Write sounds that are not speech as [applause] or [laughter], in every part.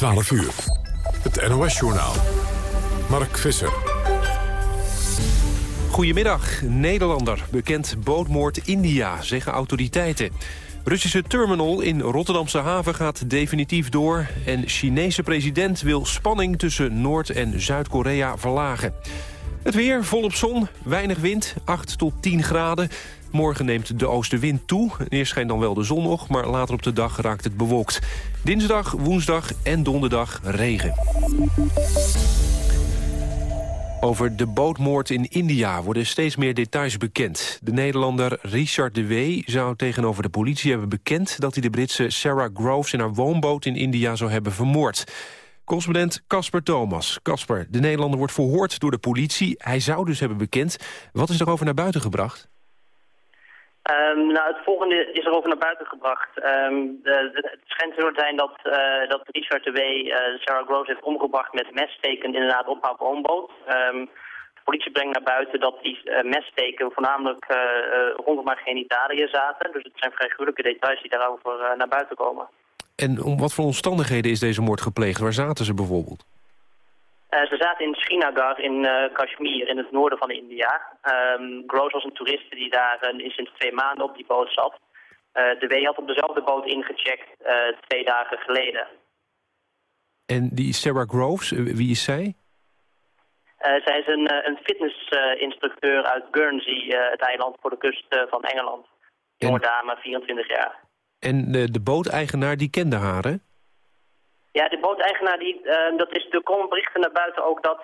12 uur. Het NOS-journaal. Mark Visser. Goedemiddag. Nederlander. Bekend bootmoord India, zeggen autoriteiten. Russische terminal in Rotterdamse haven gaat definitief door... en Chinese president wil spanning tussen Noord- en Zuid-Korea verlagen. Het weer volop zon, weinig wind, 8 tot 10 graden. Morgen neemt de oostenwind toe. Eerst schijnt dan wel de zon nog, maar later op de dag raakt het bewolkt. Dinsdag, woensdag en donderdag regen. Over de bootmoord in India worden steeds meer details bekend. De Nederlander Richard de W. zou tegenover de politie hebben bekend... dat hij de Britse Sarah Groves in haar woonboot in India zou hebben vermoord. Correspondent Casper Thomas. Casper, de Nederlander wordt verhoord door de politie. Hij zou dus hebben bekend. Wat is erover naar buiten gebracht? Um, nou, het volgende is erover naar buiten gebracht. Um, de, het schijnt zo te zijn dat, uh, dat Richard de W. Uh, Sarah Groves heeft omgebracht met messteken inderdaad op haar woonboot. Um, de politie brengt naar buiten dat die uh, messteken voornamelijk rondom haar genitaliën zaten. Dus het zijn vrij gruwelijke details die daarover naar buiten komen. En om wat voor omstandigheden is deze moord gepleegd? Waar zaten ze bijvoorbeeld? Uh, ze zaten in Srinagar in uh, Kashmir, in het noorden van India. Um, Gross was een toeriste die daar uh, sinds twee maanden op die boot zat. de W had op dezelfde boot ingecheckt twee dagen geleden. En die Sarah Groves, wie is zij? zij is een, een fitnessinstructeur uit Guernsey, het eiland voor de kust van Engeland. Jonge dame, 24 jaar. En de, de booteigenaar, die kende haar, hè? Ja, de booteigenaar, die, uh, dat is, er komen berichten naar buiten ook dat,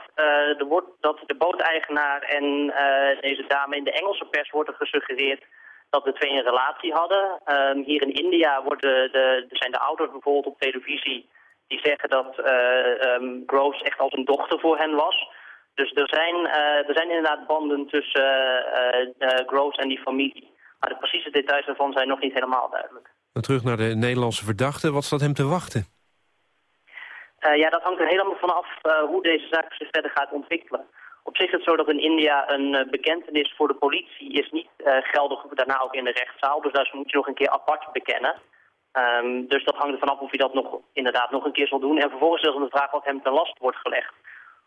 er wordt, dat de booteigenaar en uh, deze dame in de Engelse pers wordt er gesuggereerd dat de twee een relatie hadden. Um, hier in India worden de, zijn de ouders bijvoorbeeld op televisie die zeggen dat um, Groves echt als een dochter voor hen was. Dus er zijn, er zijn inderdaad banden tussen Groves en die familie. Maar de precieze details daarvan zijn nog niet helemaal duidelijk. terug naar de Nederlandse verdachte. Wat staat hem te wachten? Uh, ja, dat hangt er helemaal vanaf uh, hoe deze zaak zich verder gaat ontwikkelen. Op zich is het zo dat in India een uh, bekentenis voor de politie is niet geldig daarna ook in de rechtszaal. Dus daar moet je nog een keer apart bekennen. Um, dus dat hangt er vanaf of je dat nog, inderdaad nog een keer zal doen. En vervolgens is er de vraag wat hem ten last wordt gelegd.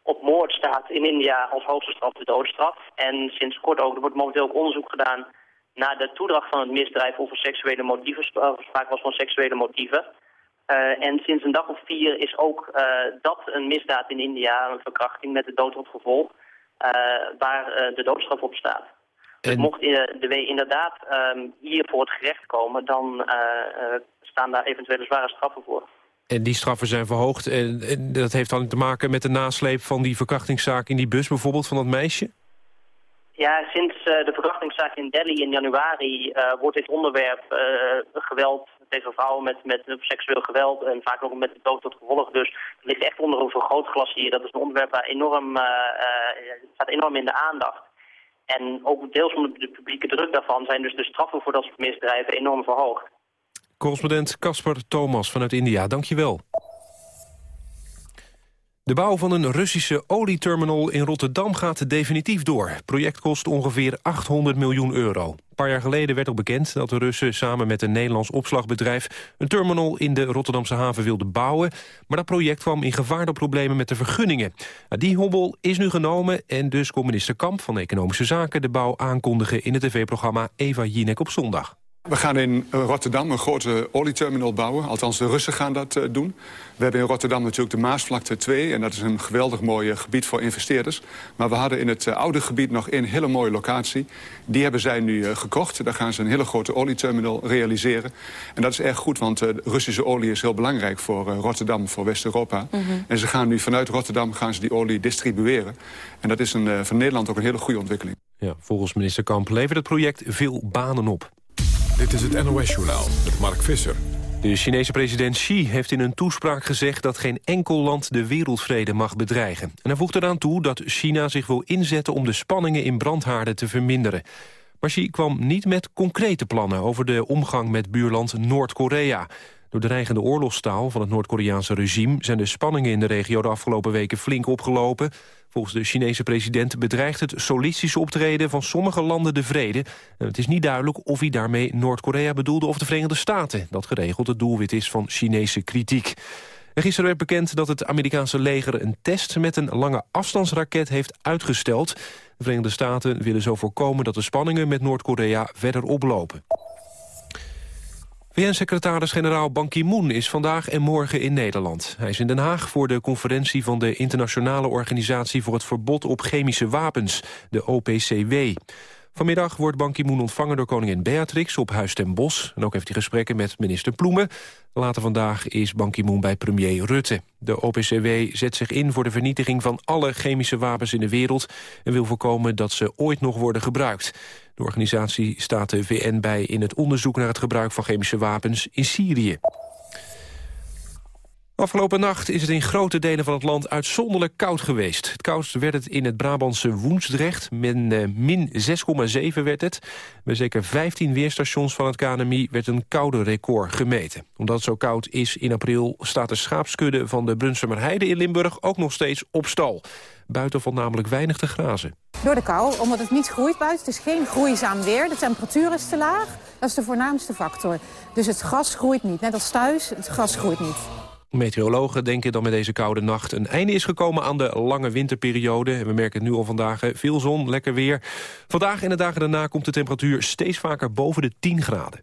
Op moord staat in India als hoogste straf de doodstraf. En sinds kort ook, er wordt momenteel ook onderzoek gedaan naar de toedracht van het misdrijf of er seksuele motieven, sprake was van seksuele motieven. Uh, en sinds een dag of vier is ook uh, dat een misdaad in India, een verkrachting met de dood tot gevolg, uh, waar de doodstraf op staat. Dus en... Dus mocht de W inderdaad um, hier voor het gerecht komen, dan staan daar eventuele zware straffen voor. En die straffen zijn verhoogd en, en, dat heeft dan te maken met de nasleep van die verkrachtingszaak in die bus bijvoorbeeld van dat meisje? Ja, sinds de verkrachtingszaak in Delhi in januari wordt dit onderwerp geweld tegen vrouwen met, met seksueel geweld en vaak ook met de dood tot gevolg. Dus het ligt echt onder een vergrootglas hier. Dat is een onderwerp waar enorm, uh, uh, staat enorm in de aandacht. En ook deels onder de publieke druk daarvan zijn dus de straffen voor dat soort misdrijven enorm verhoogd. Correspondent Casper Thomas vanuit India, dankjewel. De bouw van een Russische olieterminal in Rotterdam gaat definitief door. Het project kost ongeveer 800 miljoen euro. Een paar jaar geleden werd al bekend dat de Russen samen met een Nederlands opslagbedrijf... een terminal in de Rotterdamse haven wilden bouwen. Maar dat project kwam in gevaar door problemen met de vergunningen. Nou, die hobbel is nu genomen en dus kon minister Kamp van Economische Zaken... de bouw aankondigen in het tv-programma Eva Jinek op zondag. We gaan in Rotterdam een grote olieterminal bouwen. Althans, de Russen gaan dat uh, doen. We hebben in Rotterdam natuurlijk de Maasvlakte 2... en dat is een geweldig mooi gebied voor investeerders. Maar we hadden in het uh, oude gebied nog één hele mooie locatie. Die hebben zij nu uh, gekocht. Daar gaan ze een hele grote olieterminal realiseren. En dat is erg goed, want Russische olie is heel belangrijk... voor Rotterdam, voor West-Europa. Mm -hmm. En ze gaan nu vanuit Rotterdam gaan ze die olie distribueren. En dat is een, voor Nederland ook een hele goede ontwikkeling. Ja, volgens minister Kamp levert het project veel banen op. Dit is het NOS-journaal met Mark Visser. De Chinese president Xi heeft in een toespraak gezegd... dat geen enkel land de wereldvrede mag bedreigen. En hij voegt eraan toe dat China zich wil inzetten... om de spanningen in brandhaarden te verminderen. Maar Xi kwam niet met concrete plannen... over de omgang met buurland Noord-Korea. Door de dreigende oorlogstaal van het Noord-Koreaanse regime... zijn de spanningen in de regio de afgelopen weken flink opgelopen. Volgens de Chinese president bedreigt het solistische optreden... van sommige landen de vrede. Het is niet duidelijk of hij daarmee Noord-Korea bedoelde... of de Verenigde Staten, dat geregeld het doelwit is van Chinese kritiek. gisteren werd bekend dat het Amerikaanse leger een test met een lange afstandsraket heeft uitgesteld. De Verenigde Staten willen zo voorkomen dat de spanningen met Noord-Korea verder oplopen. VN-secretaris-generaal Ban Ki-moon is vandaag en morgen in Nederland. Hij is in Den Haag voor de conferentie van de Internationale Organisatie voor het Verbod op Chemische Wapens, de OPCW. Vanmiddag wordt Ban Ki-moon ontvangen door koningin Beatrix op Huis ten Bosch. En ook heeft hij gesprekken met minister Ploemen. Later vandaag is Ban Ki-moon bij premier Rutte. De OPCW zet zich in voor de vernietiging van alle chemische wapens in de wereld... en wil voorkomen dat ze ooit nog worden gebruikt. De organisatie staat de VN bij in het onderzoek naar het gebruik van chemische wapens in Syrië. Afgelopen nacht is het in grote delen van het land uitzonderlijk koud geweest. Het koudst werd het in het Brabantse Woensdrecht. Uh, min 6,7 werd het. Bij zeker 15 weerstations van het KNMI werd een koude record gemeten. Omdat het zo koud is in april staat de schaapskudde van de Brunsumerheide in Limburg ook nog steeds op stal. Buiten valt namelijk weinig te grazen. Door de kou, omdat het niet groeit buiten. Het is geen groeizaam weer. De temperatuur is te laag. Dat is de voornaamste factor. Dus het gras groeit niet. Net als thuis, het gras groeit niet. Meteorologen denken dat met deze koude nacht een einde is gekomen aan de lange winterperiode. En we merken het nu al vandaag, veel zon, lekker weer. Vandaag en de dagen daarna komt de temperatuur steeds vaker boven de 10 graden.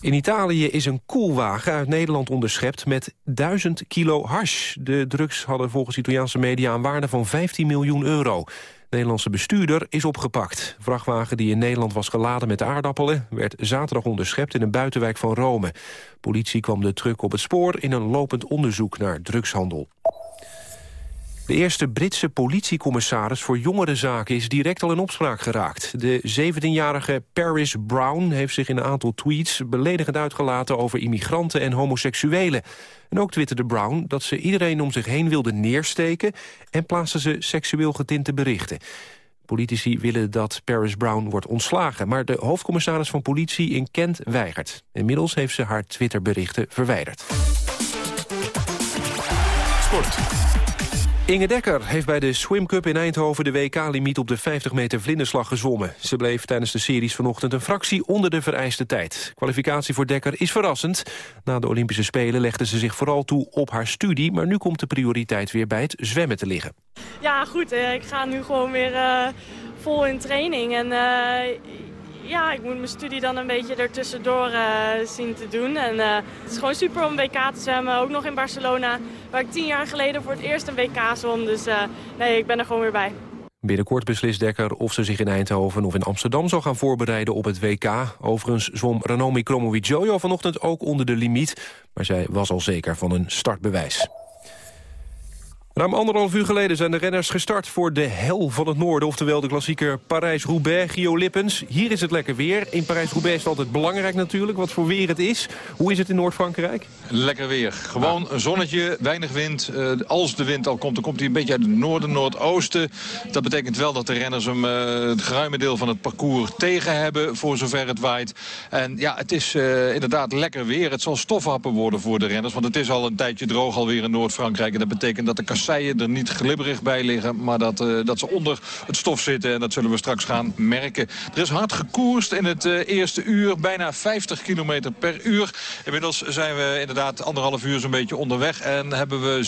In Italië is een koelwagen uit Nederland onderschept met 1000 kilo hash. De drugs hadden volgens Italiaanse media een waarde van 15 miljoen euro. Nederlandse bestuurder is opgepakt. vrachtwagen die in Nederland was geladen met aardappelen... werd zaterdag onderschept in een buitenwijk van Rome. Politie kwam de truck op het spoor in een lopend onderzoek naar drugshandel. De eerste Britse politiecommissaris voor jongerenzaken is direct al in opspraak geraakt. De 17-jarige Paris Brown heeft zich in een aantal tweets beledigend uitgelaten over immigranten en homoseksuelen. En ook twitterde Brown dat ze iedereen om zich heen wilde neersteken en plaatste ze seksueel getinte berichten. Politici willen dat Paris Brown wordt ontslagen, maar de hoofdcommissaris van politie in Kent weigert. Inmiddels heeft ze haar Twitterberichten verwijderd. Sport. Inge Dekker heeft bij de Swim Cup in Eindhoven de WK-limiet op de 50 meter vlinderslag gezwommen. Ze bleef tijdens de series vanochtend een fractie onder de vereiste tijd. Kwalificatie voor Dekker is verrassend. Na de Olympische Spelen legde ze zich vooral toe op haar studie, maar nu komt de prioriteit weer bij het zwemmen te liggen. Ja, goed. Eh, ik ga nu gewoon weer uh, vol in training en uh, ja, ik moet mijn studie dan een beetje ertussendoor uh, zien te doen. En uh, het is gewoon super om WK te zwemmen. Ook nog in Barcelona, waar ik tien jaar geleden voor het eerst een WK zwom. Dus uh, nee, ik ben er gewoon weer bij. Binnenkort beslist Dekker of ze zich in Eindhoven of in Amsterdam zal gaan voorbereiden op het WK. Overigens zwom Ranomi Kromowidjojo vanochtend ook onder de limiet. Maar zij was al zeker van een startbewijs. Ruim anderhalf uur geleden zijn de renners gestart voor de hel van het noorden. Oftewel de klassieker Parijs-Roubaix, Gio Lippens. Hier is het lekker weer. In Parijs-Roubaix is het altijd belangrijk natuurlijk, wat voor weer het is. Hoe is het in Noord-Frankrijk? Lekker weer. Gewoon een zonnetje, weinig wind. Uh, als de wind al komt, dan komt hij een beetje uit het noorden, noordoosten. Dat betekent wel dat de renners hem uh, het geruime deel van het parcours tegen hebben, voor zover het waait. En ja, het is uh, inderdaad lekker weer. Het zal stofhappen worden voor de renners, want het is al een tijdje droog alweer in Noord-Frankrijk. En dat betekent dat de kasseien er niet glibberig bij liggen, maar dat, uh, dat ze onder het stof zitten. En dat zullen we straks gaan merken. Er is hard gekoerst in het uh, eerste uur, bijna 50 kilometer per uur. Inmiddels zijn we inderdaad anderhalf uur zo'n beetje onderweg. En hebben we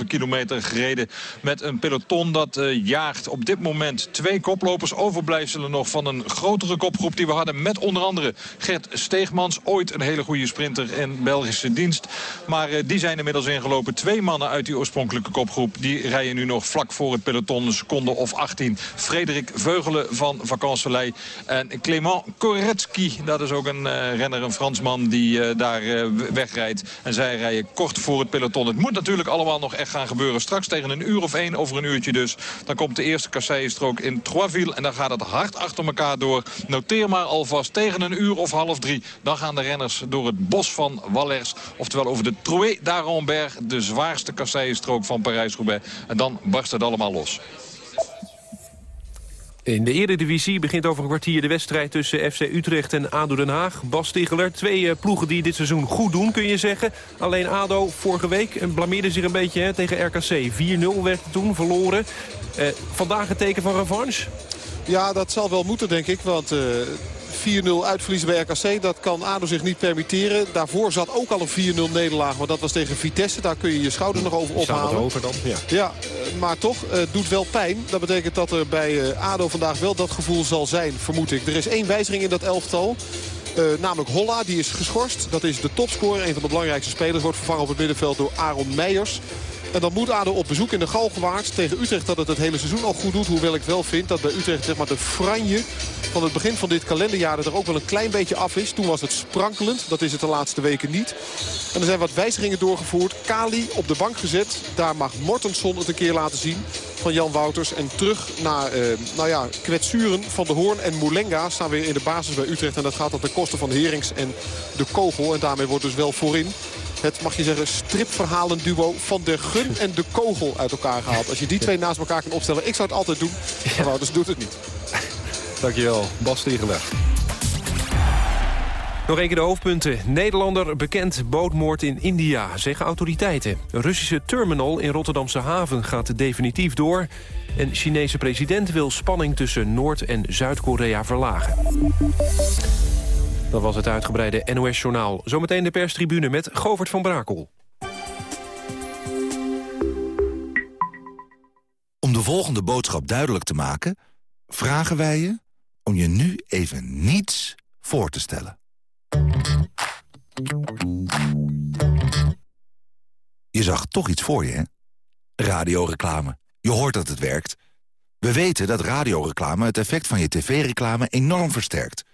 77,5 kilometer gereden met een peloton dat uh, jaagt. Op dit moment twee koplopers overblijfselen nog van een grotere kopgroep die we hadden. Met onder andere Gert Steegmans, ooit een hele goede sprinter in Belgische dienst. Maar die zijn inmiddels ingelopen. Twee mannen uit die oorspronkelijke kopgroep. Die rijden nu nog vlak voor het peloton, een seconde of 18. Frederik Veugelen van Vacansoleil en Clément Koretsky. Dat is ook een uh, renner, een Fransman die uh, daar uh, wegrijdt. En zij rijden kort voor het peloton. Het moet natuurlijk allemaal nog echt gaan gebeuren. Straks tegen een uur of één, over een uurtje dus. Dan komt de eerste kasseienstrook in Troisville. En dan gaat het hard achter elkaar door. Noteer maar alvast tegen een uur of half drie. Dan gaan de renners door het bos van Wallers. Oftewel over de Troué d'Arenberg. De zwaarste kasseienstrook van Parijs-Roubaix. En dan barst het allemaal los. In de Eredivisie begint over een kwartier de wedstrijd tussen FC Utrecht en ADO Den Haag. Bas Stigler, twee uh, ploegen die dit seizoen goed doen, kun je zeggen. Alleen ADO vorige week en blameerde zich een beetje hè, tegen RKC. 4-0 werd toen, verloren. Uh, vandaag een teken van revanche? Ja, dat zal wel moeten, denk ik. Want uh, 4-0 uitverliezen bij RKC. Dat kan ADO zich niet permitteren. Daarvoor zat ook al een 4-0 nederlaag. Maar dat was tegen Vitesse. Daar kun je je schouders nog over ophalen. over dan? Ja. Ja, eh, maar toch, het doet wel pijn. Dat betekent dat er bij ADO vandaag wel dat gevoel zal zijn, vermoed ik. Er is één wijziging in dat elftal. Uh, namelijk Holla, die is geschorst. Dat is de topscorer, een van de belangrijkste spelers. Wordt vervangen op het middenveld door Aaron Meijers. En dan moet ADO op bezoek in de Galgenwaard tegen Utrecht dat het het hele seizoen al goed doet. Hoewel ik wel vind dat bij Utrecht zeg maar, de franje van het begin van dit kalenderjaar er ook wel een klein beetje af is. Toen was het sprankelend. Dat is het de laatste weken niet. En er zijn wat wijzigingen doorgevoerd. Kali op de bank gezet. Daar mag Mortensson het een keer laten zien van Jan Wouters. En terug naar eh, nou ja, kwetsuren van de Hoorn en Moulenga staan weer in de basis bij Utrecht. En dat gaat op de kosten van Herings en de Kogel. En daarmee wordt dus wel voorin het, mag je zeggen, stripverhalen-duo van de Gun en de Kogel uit elkaar gehaald. Als je die twee naast elkaar kan opstellen, ik zou het altijd doen. Maar Wouters doet het niet. Dankjewel, Bas Stiegeleg. Nog een keer de hoofdpunten. Nederlander bekend bootmoord in India, zeggen autoriteiten. Een Russische terminal in Rotterdamse haven gaat definitief door. En Chinese president wil spanning tussen Noord- en Zuid-Korea verlagen. Dat was het uitgebreide NOS-journaal. Zometeen de perstribune met Govert van Brakel. Om de volgende boodschap duidelijk te maken... vragen wij je om je nu even niets voor te stellen. Je zag toch iets voor je, hè? Radioreclame. Je hoort dat het werkt. We weten dat radioreclame het effect van je tv-reclame enorm versterkt...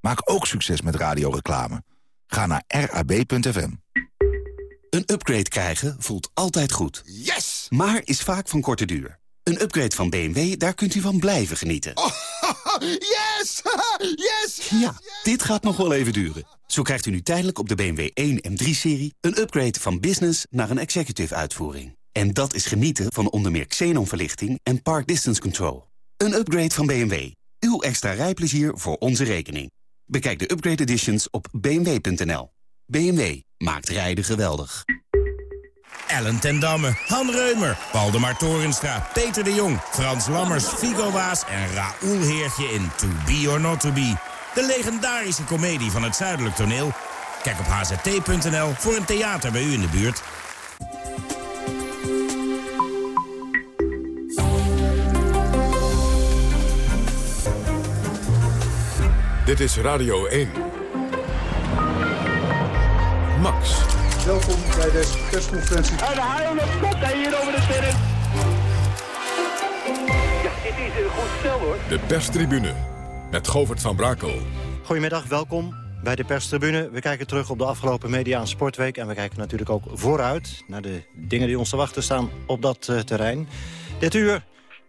Maak ook succes met radioreclame. Ga naar rab.fm. Een upgrade krijgen voelt altijd goed. Yes! Maar is vaak van korte duur. Een upgrade van BMW, daar kunt u van blijven genieten. Oh, [laughs] yes! [laughs] yes! Ja, dit gaat nog wel even duren. Zo krijgt u nu tijdelijk op de BMW 1 M3-serie... een upgrade van business naar een executive uitvoering. En dat is genieten van onder meer xenonverlichting en park distance control. Een upgrade van BMW. Uw extra rijplezier voor onze rekening. Bekijk de upgrade editions op bmw.nl. BMW maakt rijden geweldig. Ellen ten Damme, Han Reumer, Waldemar Torenstra, Peter de Jong... Frans Lammers, Figo Waas en Raoul Heertje in To Be or Not To Be. De legendarische komedie van het Zuidelijk Toneel. Kijk op hzt.nl voor een theater bij u in de buurt. Dit is Radio 1. Max. Welkom bij deze persconferentie. En de haal op kop hier over de terrein. Ja, dit is een goed stel hoor. De perstribune met Govert van Brakel. Goedemiddag, welkom bij de perstribune. We kijken terug op de afgelopen Media en Sportweek. En we kijken natuurlijk ook vooruit naar de dingen die ons te wachten staan op dat uh, terrein. Dit uur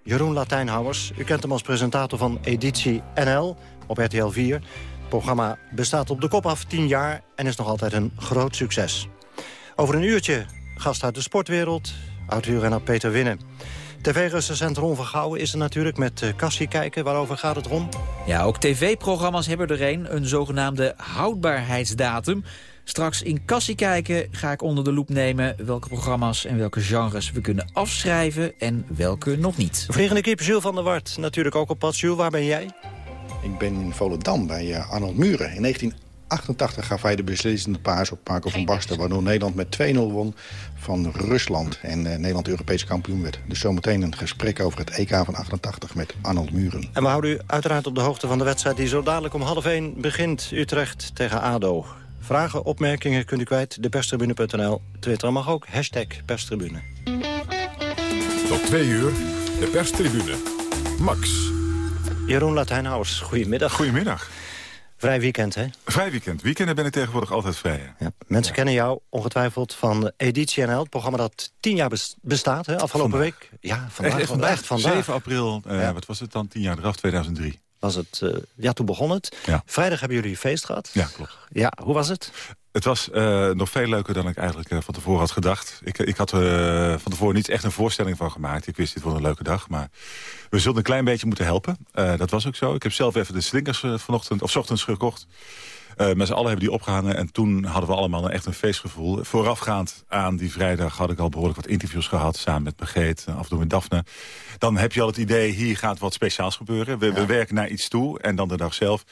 Jeroen Latijnhouwers. U kent hem als presentator van Editie NL op RTL 4. Het programma bestaat op de kop af 10 jaar en is nog altijd een groot succes. Over een uurtje gast uit de sportwereld, oud-wielrenner Peter Winnen. TV-recensent Ron van Gouwen is er natuurlijk met Cassie kijken. Waarover gaat het, Ron? Ja, ook tv-programma's hebben er een, een zogenaamde houdbaarheidsdatum. Straks in Cassie kijken ga ik onder de loep nemen... welke programma's en welke genres we kunnen afschrijven en welke nog niet. Vliegende kip Jules van der Wart, natuurlijk ook op pad. Jules, waar ben jij? Ik ben in Volendam bij uh, Arnold Muren. In 1988 gaf hij de beslissende paas op Marco van Basten... waardoor Nederland met 2-0 won van Rusland en uh, Nederland Europees kampioen werd. Dus zometeen een gesprek over het EK van 88 met Arnold Muren. En we houden u uiteraard op de hoogte van de wedstrijd... die zo dadelijk om half 1 begint. Utrecht tegen ADO. Vragen, opmerkingen kunt u kwijt. Deperstribune.nl. Twitter mag ook. Hashtag perstribune. Tot twee uur, de perstribune. Max. Jeroen Latijnhouwers, goedemiddag. Goedemiddag. Vrij weekend, hè? Vrij weekend. Weekenden ben ik tegenwoordig altijd vrij. Ja. Mensen kennen jou ongetwijfeld van Editie NL. Het programma dat tien jaar bestaat, hè? Afgelopen vandaag. week. Ja, vandaag. Echt, echt vandaag. Vandaag. 7 april, uh, ja. wat was het dan? Tien jaar eraf, 2003. Was het, uh, ja, toen begon het. Ja. Vrijdag hebben jullie feest gehad. Ja, klopt. Ja, hoe was het? Het was uh, nog veel leuker dan ik eigenlijk uh, van tevoren had gedacht. Ik, ik had uh, van tevoren niet echt een voorstelling van gemaakt. Ik wist dit wordt een leuke dag, maar we zullen een klein beetje moeten helpen. dat was ook zo. Ik heb zelf even de slingers vanochtend of ochtends gekocht. Met z'n allen hebben die opgehangen en toen hadden we allemaal een, echt een feestgevoel. Voorafgaand aan die vrijdag had ik al behoorlijk wat interviews gehad... samen met Begeet, af en toe met Daphne. Dan heb je al het idee, hier gaat wat speciaals gebeuren. We, ja. we werken naar iets toe en dan de dag zelf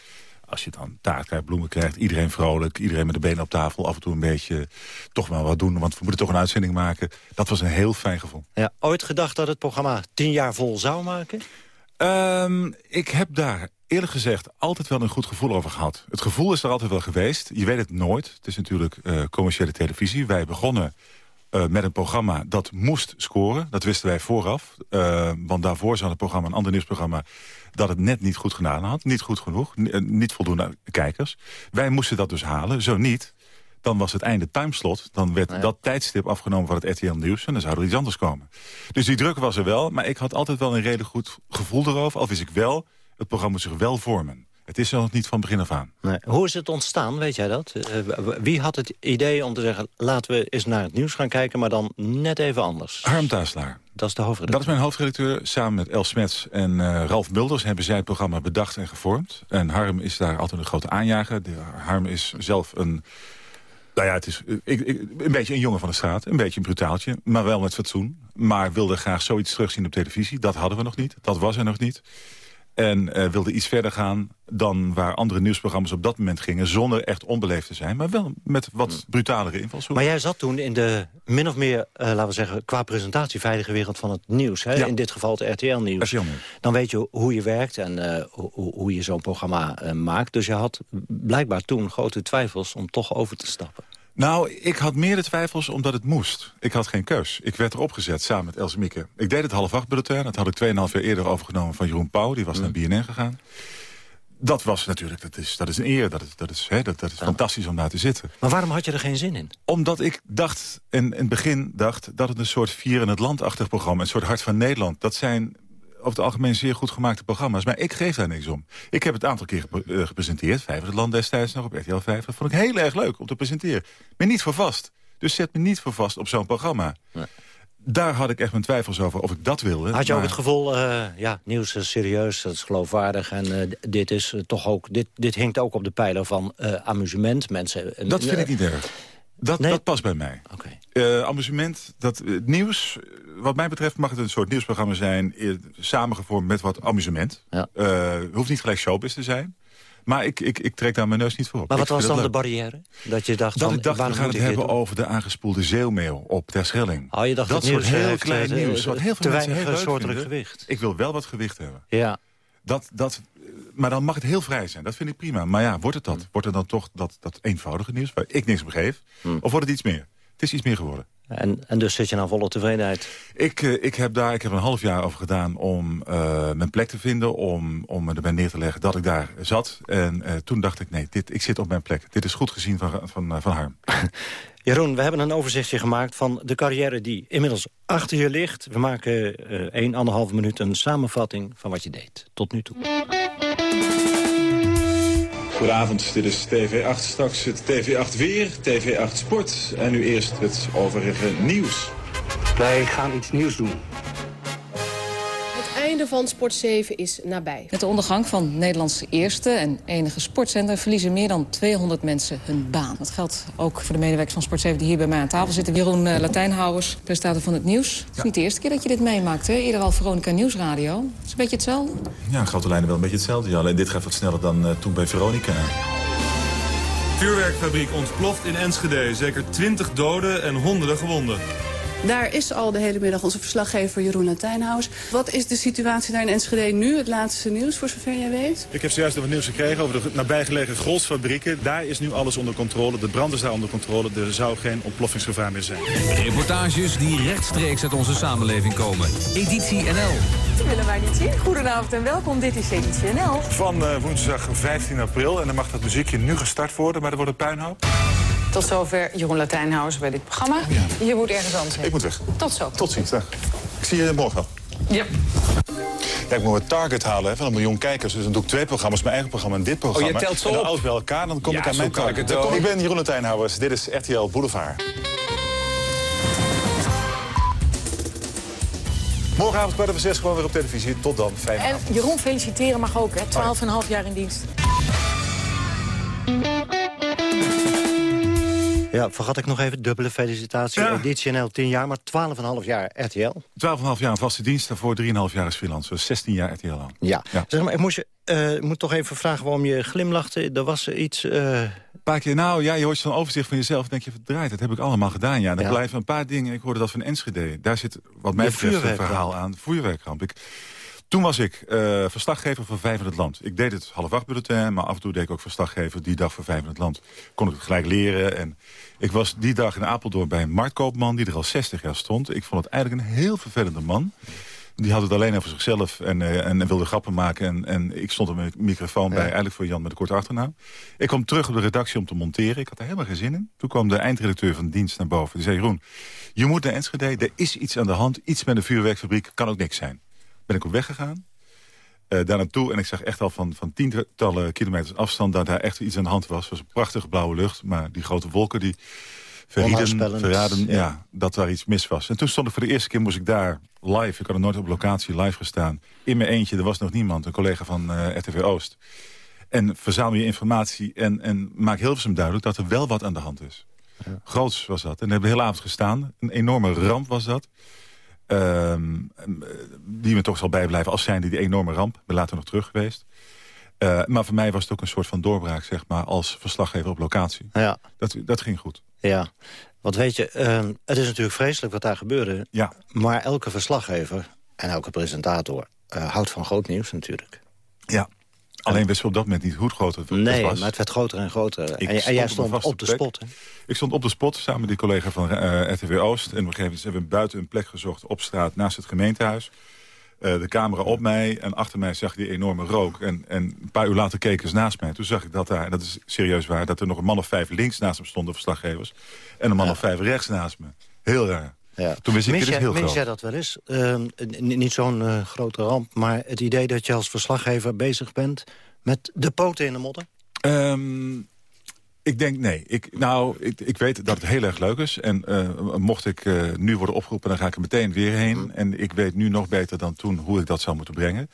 als je dan taart krijgt, bloemen krijgt, iedereen vrolijk... iedereen met de benen op tafel, af en toe een beetje toch wel wat doen... want we moeten toch een uitzending maken. Dat was een heel fijn gevoel. Ja, ooit gedacht dat het programma tien jaar vol zou maken? Um, ik heb daar eerlijk gezegd altijd wel een goed gevoel over gehad. Het gevoel is er altijd wel geweest. Je weet het nooit. Het is natuurlijk uh, commerciële televisie. Wij begonnen uh, met een programma dat moest scoren. Dat wisten wij vooraf. Uh, want daarvoor zat het programma, een ander nieuwsprogramma... dat het net niet goed gedaan had. Niet goed genoeg. niet voldoende kijkers. Wij moesten dat dus halen. Zo niet. Dan was het einde timeslot. Dan werd Nou dat tijdstip afgenomen van het RTL Nieuws. En dan zou er iets anders komen. Dus die druk was er wel. Maar ik had altijd wel een redelijk goed gevoel erover. Al wist ik wel, het programma moet zich wel vormen. Het is er nog niet van begin af aan. Nee. Hoe is het ontstaan, weet jij dat? Uh, wie had het idee om te zeggen... laten we eens naar het nieuws gaan kijken, maar dan net even anders? Harm Taaslaar. Dat is de hoofdredacteur. Dat is mijn hoofdredacteur. Samen met El Smets en uh, Ralf Mulders hebben zij het programma bedacht en gevormd. En Harm is daar altijd een grote aanjager. De, Harm is zelf een... Nou ja, het is ik, ik, een beetje een jongen van de straat. Een beetje een brutaaltje, maar wel met fatsoen. Maar wilde graag zoiets terugzien op televisie. Dat hadden we nog niet. Dat was er nog niet. En uh, wilde iets verder gaan dan waar andere nieuwsprogramma's op dat moment gingen... zonder echt onbeleefd te zijn, maar wel met wat brutalere invalshoeken. Maar jij zat toen in de min of meer, uh, laten we zeggen... qua presentatie veilige wereld van het nieuws. Hè? Ja. In dit geval het RTL-nieuws. Dan weet je hoe je werkt en uh, hoe, hoe je zo'n programma maakt. Dus je had blijkbaar toen grote twijfels om toch over te stappen. Nou, ik had meer de twijfels omdat het moest. Ik had geen keus. Ik werd erop gezet samen met Els Mieke. Ik deed het half acht bulletin. Dat had ik 2,5 jaar eerder overgenomen van Jeroen Pauw. Die was mm. naar BNN gegaan. Dat was natuurlijk, dat is, dat is een eer. Dat is, dat is, hè, dat, dat is ja. fantastisch om daar te zitten. Maar waarom had je er geen zin in? Omdat ik dacht, in, in het begin dacht... dat het een soort vier in het landachtig programma... een soort hart van Nederland... dat zijn over het algemeen zeer goed gemaakte programma's. Maar ik geef daar niks om. Ik heb het aantal keer gep uh, gepresenteerd. Vijf het land destijds nog op RTL 5. Dat vond ik heel erg leuk om te presenteren. Maar niet voor vast. Dus zet me niet voor vast op zo'n programma. Nee. Daar had ik echt mijn twijfels over of ik dat wilde. Had je maar... ook het gevoel, uh, ja, nieuws is serieus, dat is geloofwaardig... en uh, dit, is, uh, toch ook, dit, dit hinkt ook op de pijler van amusement. Mensen, dat vind ik niet erg. Dat, nee? dat past bij mij. Okay. Uh, amusement, dat, het nieuws, wat mij betreft mag het een soort nieuwsprogramma zijn... Uh, samengevormd met wat amusement. Ja. Hoeft niet gelijk showbiz te zijn. Maar ik, ik, ik trek daar mijn neus niet voor op. Maar wat ik was dan de barrière? Dat je dacht, dat van, ik dacht we gaan het hebben over de aangespoelde zeelmeel op Terschelling. Oh, je dacht dat soort heel klein nieuws. Wat heel veel te weinig heel soortelijk gewicht. Ik wil wel wat gewicht hebben. Ja. Dat, dat, maar dan mag het heel vrij zijn. Dat vind ik prima. Maar ja, wordt het dat? Hmm. Wordt het dan toch dat, dat eenvoudige nieuws waar ik niks begeef? Hmm. Of wordt het iets meer? Het is iets meer geworden. En, en dus zit je nou volle tevredenheid? Ik, uh, ik heb daar ik heb een half jaar over gedaan om uh, mijn plek te vinden. Om, om me erbij neer te leggen dat ik daar zat. En uh, toen dacht ik, nee, dit, ik zit op mijn plek. Dit is goed gezien van, van, van Harm. [laughs] Jeroen, we hebben een overzichtje gemaakt van de carrière die inmiddels achter je ligt. We maken één, anderhalve minuut een samenvatting van wat je deed. Tot nu toe. Goedenavond, dit is TV8, straks het TV8 Weer, TV8 Sport en nu eerst het overige nieuws. Wij gaan iets nieuws doen. Einde van Sport 7 is nabij. Met de ondergang van Nederlands eerste en enige sportzender... verliezen meer dan 200 mensen hun baan. Dat geldt ook voor de medewerkers van Sport 7 die hier bij mij aan tafel zitten. Jeroen uh, Latijnhouwers, presentator van het nieuws. Het is niet de eerste keer dat je dit meemaakt, hè? Eerder al Veronica Nieuwsradio. Het is een beetje hetzelfde? Ja, grote lijnen wel een beetje hetzelfde. Ja. Alleen dit gaat wat sneller dan uh, toen bij Veronica. Vuurwerkfabriek ontploft in Enschede. Zeker 20 doden en honderden gewonden. Daar is al de hele middag onze verslaggever Jeroen Latijnhuis. Wat is de situatie daar in Enschede nu? Het laatste nieuws, voor zover jij weet? Ik heb zojuist nog wat nieuws gekregen over de nabijgelegen Grolsfabrieken. Daar is nu alles onder controle. De brand is daar onder controle. Er zou geen ontploffingsgevaar meer zijn. Reportages die rechtstreeks uit onze samenleving komen. Editie NL. Dat willen wij niet zien. Goedenavond en welkom. Dit is Editie NL. Van uh, woensdag 15 april. En dan mag dat muziekje nu gestart worden, maar er wordt een puinhoop. Tot zover Jeroen Latijnhuis bij dit programma. Ja. Je moet ergens anders heen. Ik moet weg. Tot zo. Tot ziens. Dag. Ik zie je morgen wel. Ja. Ja, ik moet een target halen hè, van een miljoen kijkers. Dus dan doe ik twee programma's, mijn eigen programma en dit programma. Oh, je telt zo en alles bij elkaar, dan kom ja, ik aan mijn target. Ik, ik ben Jeroen Latijnhouwers, dit is RTL Boulevard. Morgenavond bij de 6 gewoon weer op televisie. Tot dan, fijn En avond. Jeroen feliciteren mag ook, hè? 12,5 jaar in dienst. Ja, vergat ik nog even. Dubbele felicitatie. Ja. Editie NL 10 jaar, maar 12,5 jaar RTL. 12,5 jaar een vaste dienst, daarvoor 3,5 jaar als freelancer. 16 jaar RTL aan. Ja. Ja. Zeg maar, ik moest je eh, moet toch even vragen waarom je glimlachte. Er was iets... Uh... Een paar keer, nou ja, je hoort zo'n overzicht van jezelf. denk je, verdraaid, dat heb ik allemaal gedaan. Ja, dan Ja. blijven een paar dingen. Ik hoorde dat van Enschede. Daar zit wat mij De betreft een verhaal aan. Vuurwerkramp. Ik, toen was ik eh, verslaggever voor Vijf in het Land. Ik deed het half acht bulletin, maar af en toe deed ik ook verslaggever die dag voor Vijf in het Land. Kon ik het gelijk leren. En ik was die dag in Apeldoorn bij een marktkoopman die er al 60 jaar stond. Ik vond het eigenlijk een heel vervelende man. Die had het alleen over zichzelf en, eh, en wilde grappen maken. En, en ik stond er met microfoon bij, eigenlijk voor Jan met een korte achternaam. Ik kwam terug op de redactie om te monteren. Ik had er helemaal geen zin in. Toen kwam de eindredacteur van de dienst naar boven. Die zei, Jeroen, je moet naar Enschede. Er is iets aan de hand. Iets met een vuurwerkfabriek. Kan ook niks zijn. Ben ik op weg gegaan. eh, daar naartoe. En ik zag echt al van, van tientallen kilometers afstand... dat daar echt iets aan de hand was. Het was een prachtige blauwe lucht. Maar die grote wolken die verrieden, verraden... Ja. ja. dat daar iets mis was. En toen stond ik voor de eerste keer moest ik daar live... ik had er nooit op locatie live gestaan. In mijn eentje, er was nog niemand. Een collega van eh, RTV Oost. En verzamel je informatie en, en maak Hilversum duidelijk... dat er wel wat aan de hand is. Groots was dat. En we hebben de hele avond gestaan. Een enorme ramp was dat. Ehm, eh, die me toch zal bijblijven als zijn die, enorme ramp. Ben later nog terug geweest. Eh, maar voor mij was het ook een soort van doorbraak, zeg maar, als verslaggever op locatie. Ja. Dat, dat ging goed. Ja, want weet je, ehm, het is natuurlijk vreselijk wat daar gebeurde. Ja. Maar elke verslaggever en elke presentator eh, houdt van groot nieuws natuurlijk. Ja. Alleen wisten we op dat moment niet hoe groot het Nee, was. maar het werd groter en groter. Ik En, en jij stond op de plek. spot. Hè? Ik stond op de spot samen met die collega van eh, RTV Oost. En op een gegeven moment hebben we buiten een plek gezocht op straat naast het gemeentehuis. Eh, de camera op mij en achter mij zag je die enorme rook. En, en een paar uur later keken ze naast mij. Toen zag ik dat daar, en dat is serieus waar... dat er nog een man of vijf links naast hem stonden, verslaggevers. En een man of vijf rechts naast me. Heel raar. Ja. Toen wist ik, mis dit heel mis groot. jij dat wel eens? Ehm, niet zo'n eh, grote ramp, maar het idee dat je als verslaggever bezig bent... met de poten in de modder? Ehm, ik denk nee. Ik, nou, ik, ik weet dat het heel erg leuk is. En eh, mocht ik eh, nu worden opgeroepen, dan ga ik er meteen weer heen. Mm. En ik weet nu nog beter dan toen hoe ik dat zou moeten brengen.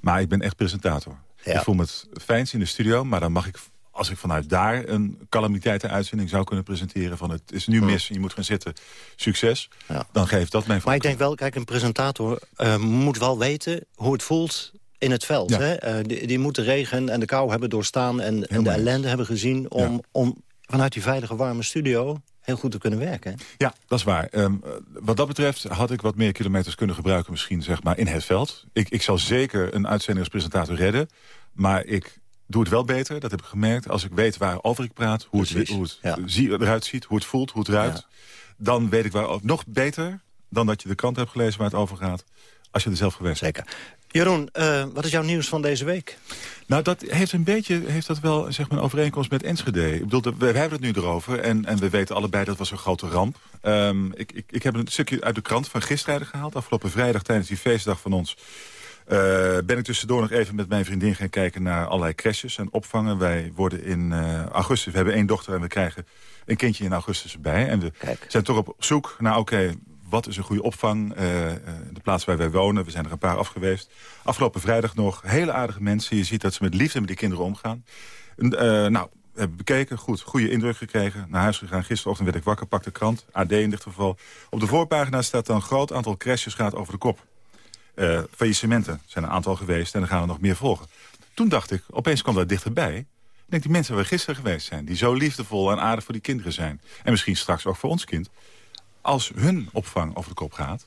Maar ik ben echt presentator. Ja. Ik voel me het fijnst in de studio. Maar dan mag ik, als ik vanuit daar een calamiteitenuitzending zou kunnen presenteren... van het is nu mis, je moet gaan zitten, succes. Dan geeft dat mijn. Maar ik denk wel, kijk, een presentator eh, moet wel weten hoe het voelt in het veld. Ja. Hè? Eh, die, die moet de regen en de kou hebben doorstaan... en, en de ellende hebben gezien om, om vanuit die veilige, warme studio... heel goed te kunnen werken. Ja, dat is waar. Ehm, eh, wat dat betreft had ik wat meer kilometers kunnen gebruiken... misschien zeg maar in het veld. Ik, ik zal zeker een uitzending als presentator redden. Maar ik doe het wel beter, dat heb ik gemerkt. Als ik weet waarover ik praat, hoe het, hoe het ja. zie- eruit ziet... hoe het voelt, hoe het ruikt... dan weet ik waar nog beter dan dat je de krant hebt gelezen waar het over gaat... als je er zelf geweest bent. Zeker. Jeroen, eh, wat is jouw nieuws van deze week? Nou, dat heeft een beetje heeft dat wel zeg maar, een overeenkomst met Enschede. Ik bedoel, we, we hebben het nu erover en, en we weten allebei dat was een grote ramp. Ehm, ik, ik, ik heb een stukje uit de krant van gisteren gehaald. Afgelopen vrijdag tijdens die feestdag van ons... eh, ben ik tussendoor nog even met mijn vriendin gaan kijken naar allerlei crashes en opvangen. Wij worden in eh, augustus, we hebben één dochter en we krijgen een kindje in augustus erbij. En we zijn toch op zoek naar, oké, wat is een goede opvang? eh, de plaats waar wij wonen, we zijn er een paar af geweest. Afgelopen vrijdag nog, hele aardige mensen. Je ziet dat ze met liefde met die kinderen omgaan. Nou, we hebben bekeken, goed, goede indruk gekregen. Naar huis gegaan, gisterochtend werd ik wakker, pak de krant. AD in dit geval. Op de voorpagina staat dan een groot aantal crashes gaat over de kop. Eh faillissementen zijn een aantal geweest en er gaan er nog meer volgen. Toen dacht ik, opeens kwam dat dichterbij. Ik denk, die mensen waar we gisteren geweest zijn... die zo liefdevol en aardig voor die kinderen zijn... en misschien straks ook voor ons kind... als hun opvang over de kop gaat...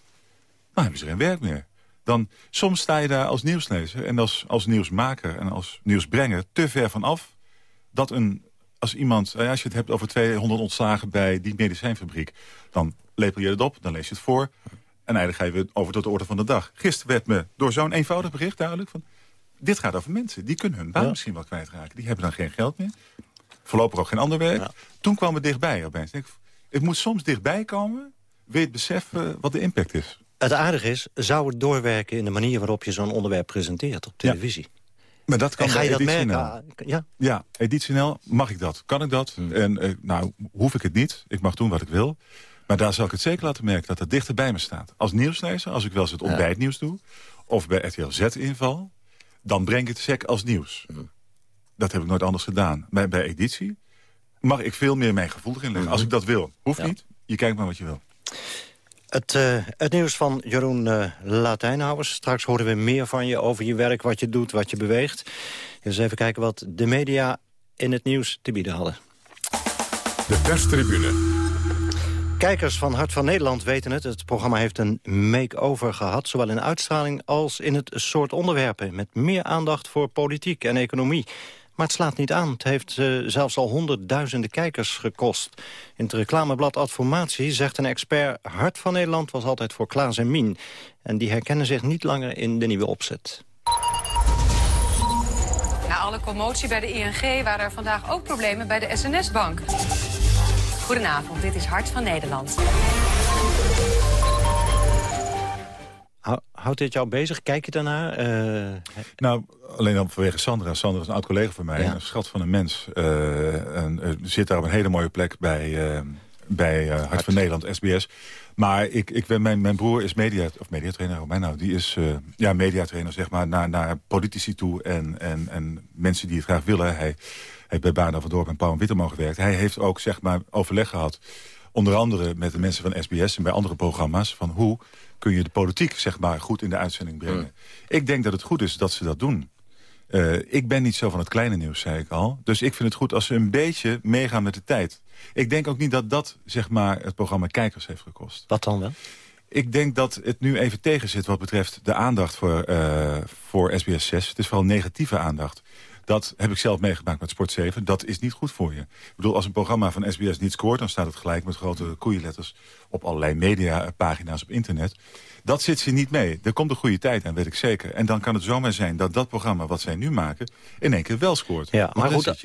dan hebben ze geen werk meer. Dan, soms sta je daar als nieuwslezer en als, als nieuwsmaker en als nieuwsbrenger... te ver van af dat een, als iemand... eh, Als je het hebt over 200 ontslagen bij die medicijnfabriek... dan lepel je het op, dan lees je het voor... en eigenlijk ga je weer over tot de orde van de dag. Gisteren werd me door zo'n eenvoudig bericht duidelijk... van dit gaat over mensen, die kunnen hun baan misschien wel kwijtraken. Die hebben dan geen geld meer. Voorlopig ook geen ander werk. Toen kwam het dichtbij opeens. Ik, het moet soms dichtbij komen, het beseffen wat de impact is. Het aardige is, zou het doorwerken in de manier waarop je zo'n onderwerp presenteert op televisie? Maar dat kan En ga je dat merken? Ja, Ja, editioneel mag ik dat. Kan ik dat? En eh, nou, hoef ik het niet. Ik mag doen wat ik wil. Maar daar zal ik het zeker laten merken dat het dichter bij me staat. Als nieuwslezer, als ik wel eens het ontbijtnieuws doe... of bij RTL Z-inval, dan breng ik het sec als nieuws. Dat heb ik nooit anders gedaan. Bij, bij editie mag ik veel meer mijn gevoel erin leggen. Als ik dat wil. Hoeft niet. Je kijkt maar wat je wil. Het, uh, het nieuws van Jeroen uh, Latijnhouwers. Straks horen we meer van je over je werk, wat je doet, wat je beweegt. Dus even kijken wat de media in het nieuws te bieden hadden. De perstribune. Kijkers van Hart van Nederland weten het. Het programma heeft een make-over gehad, zowel in uitstraling als in het soort onderwerpen. Met meer aandacht voor politiek en economie. Maar het slaat niet aan. Het heeft uh, zelfs al honderdduizenden kijkers gekost. In het reclameblad Adformatie zegt een expert... Hart van Nederland was altijd voor Klaas en Mien. En die herkennen zich niet langer in de nieuwe opzet. Na alle commotie bij de ING waren er vandaag ook problemen bij de SNS-bank. Goedenavond, dit is Hart van Nederland. Houdt dit jou bezig? Kijk je daarnaar? Uh... Nou, alleen dan vanwege Sandra. Sandra is een oud-collega van mij, een schat van een mens. Uh, en, zit daar op een hele mooie plek bij, uh, bij Hart, Hart, van Nederland, SBS. Maar ik, ik ben, mijn, mijn broer is media, of mediatrainer, mij nou, die is ja, mediatrainer, zeg maar, naar, naar politici toe en, en, en mensen die het graag willen. Hij heeft bij Baan van Dorp en Paul Witteman gewerkt. Hij heeft ook, zeg maar, overleg gehad, onder andere met de mensen van SBS en bij andere programma's, van hoe kun je de politiek zeg maar, goed in de uitzending brengen. Ik denk dat het goed is dat ze dat doen. Uh, ik ben niet zo van het kleine nieuws, zei ik al. Dus ik vind het goed als ze een beetje meegaan met de tijd. Ik denk ook niet dat dat zeg maar, het programma kijkers heeft gekost. Wat dan wel? Ik denk dat het nu even tegenzit wat betreft de aandacht voor, uh, voor SBS 6. Het is vooral negatieve aandacht. Dat heb ik zelf meegemaakt met Sport 7. Dat is niet goed voor je. Ik bedoel, als een programma van SBS niet scoort... dan staat het gelijk met grote koeienletters op allerlei mediapagina's op internet. Dat zit ze niet mee. Er komt een goede tijd aan, weet ik zeker. En dan kan het zomaar zijn dat dat programma wat zij nu maken... in één keer wel scoort. Ja, maar, goed, als,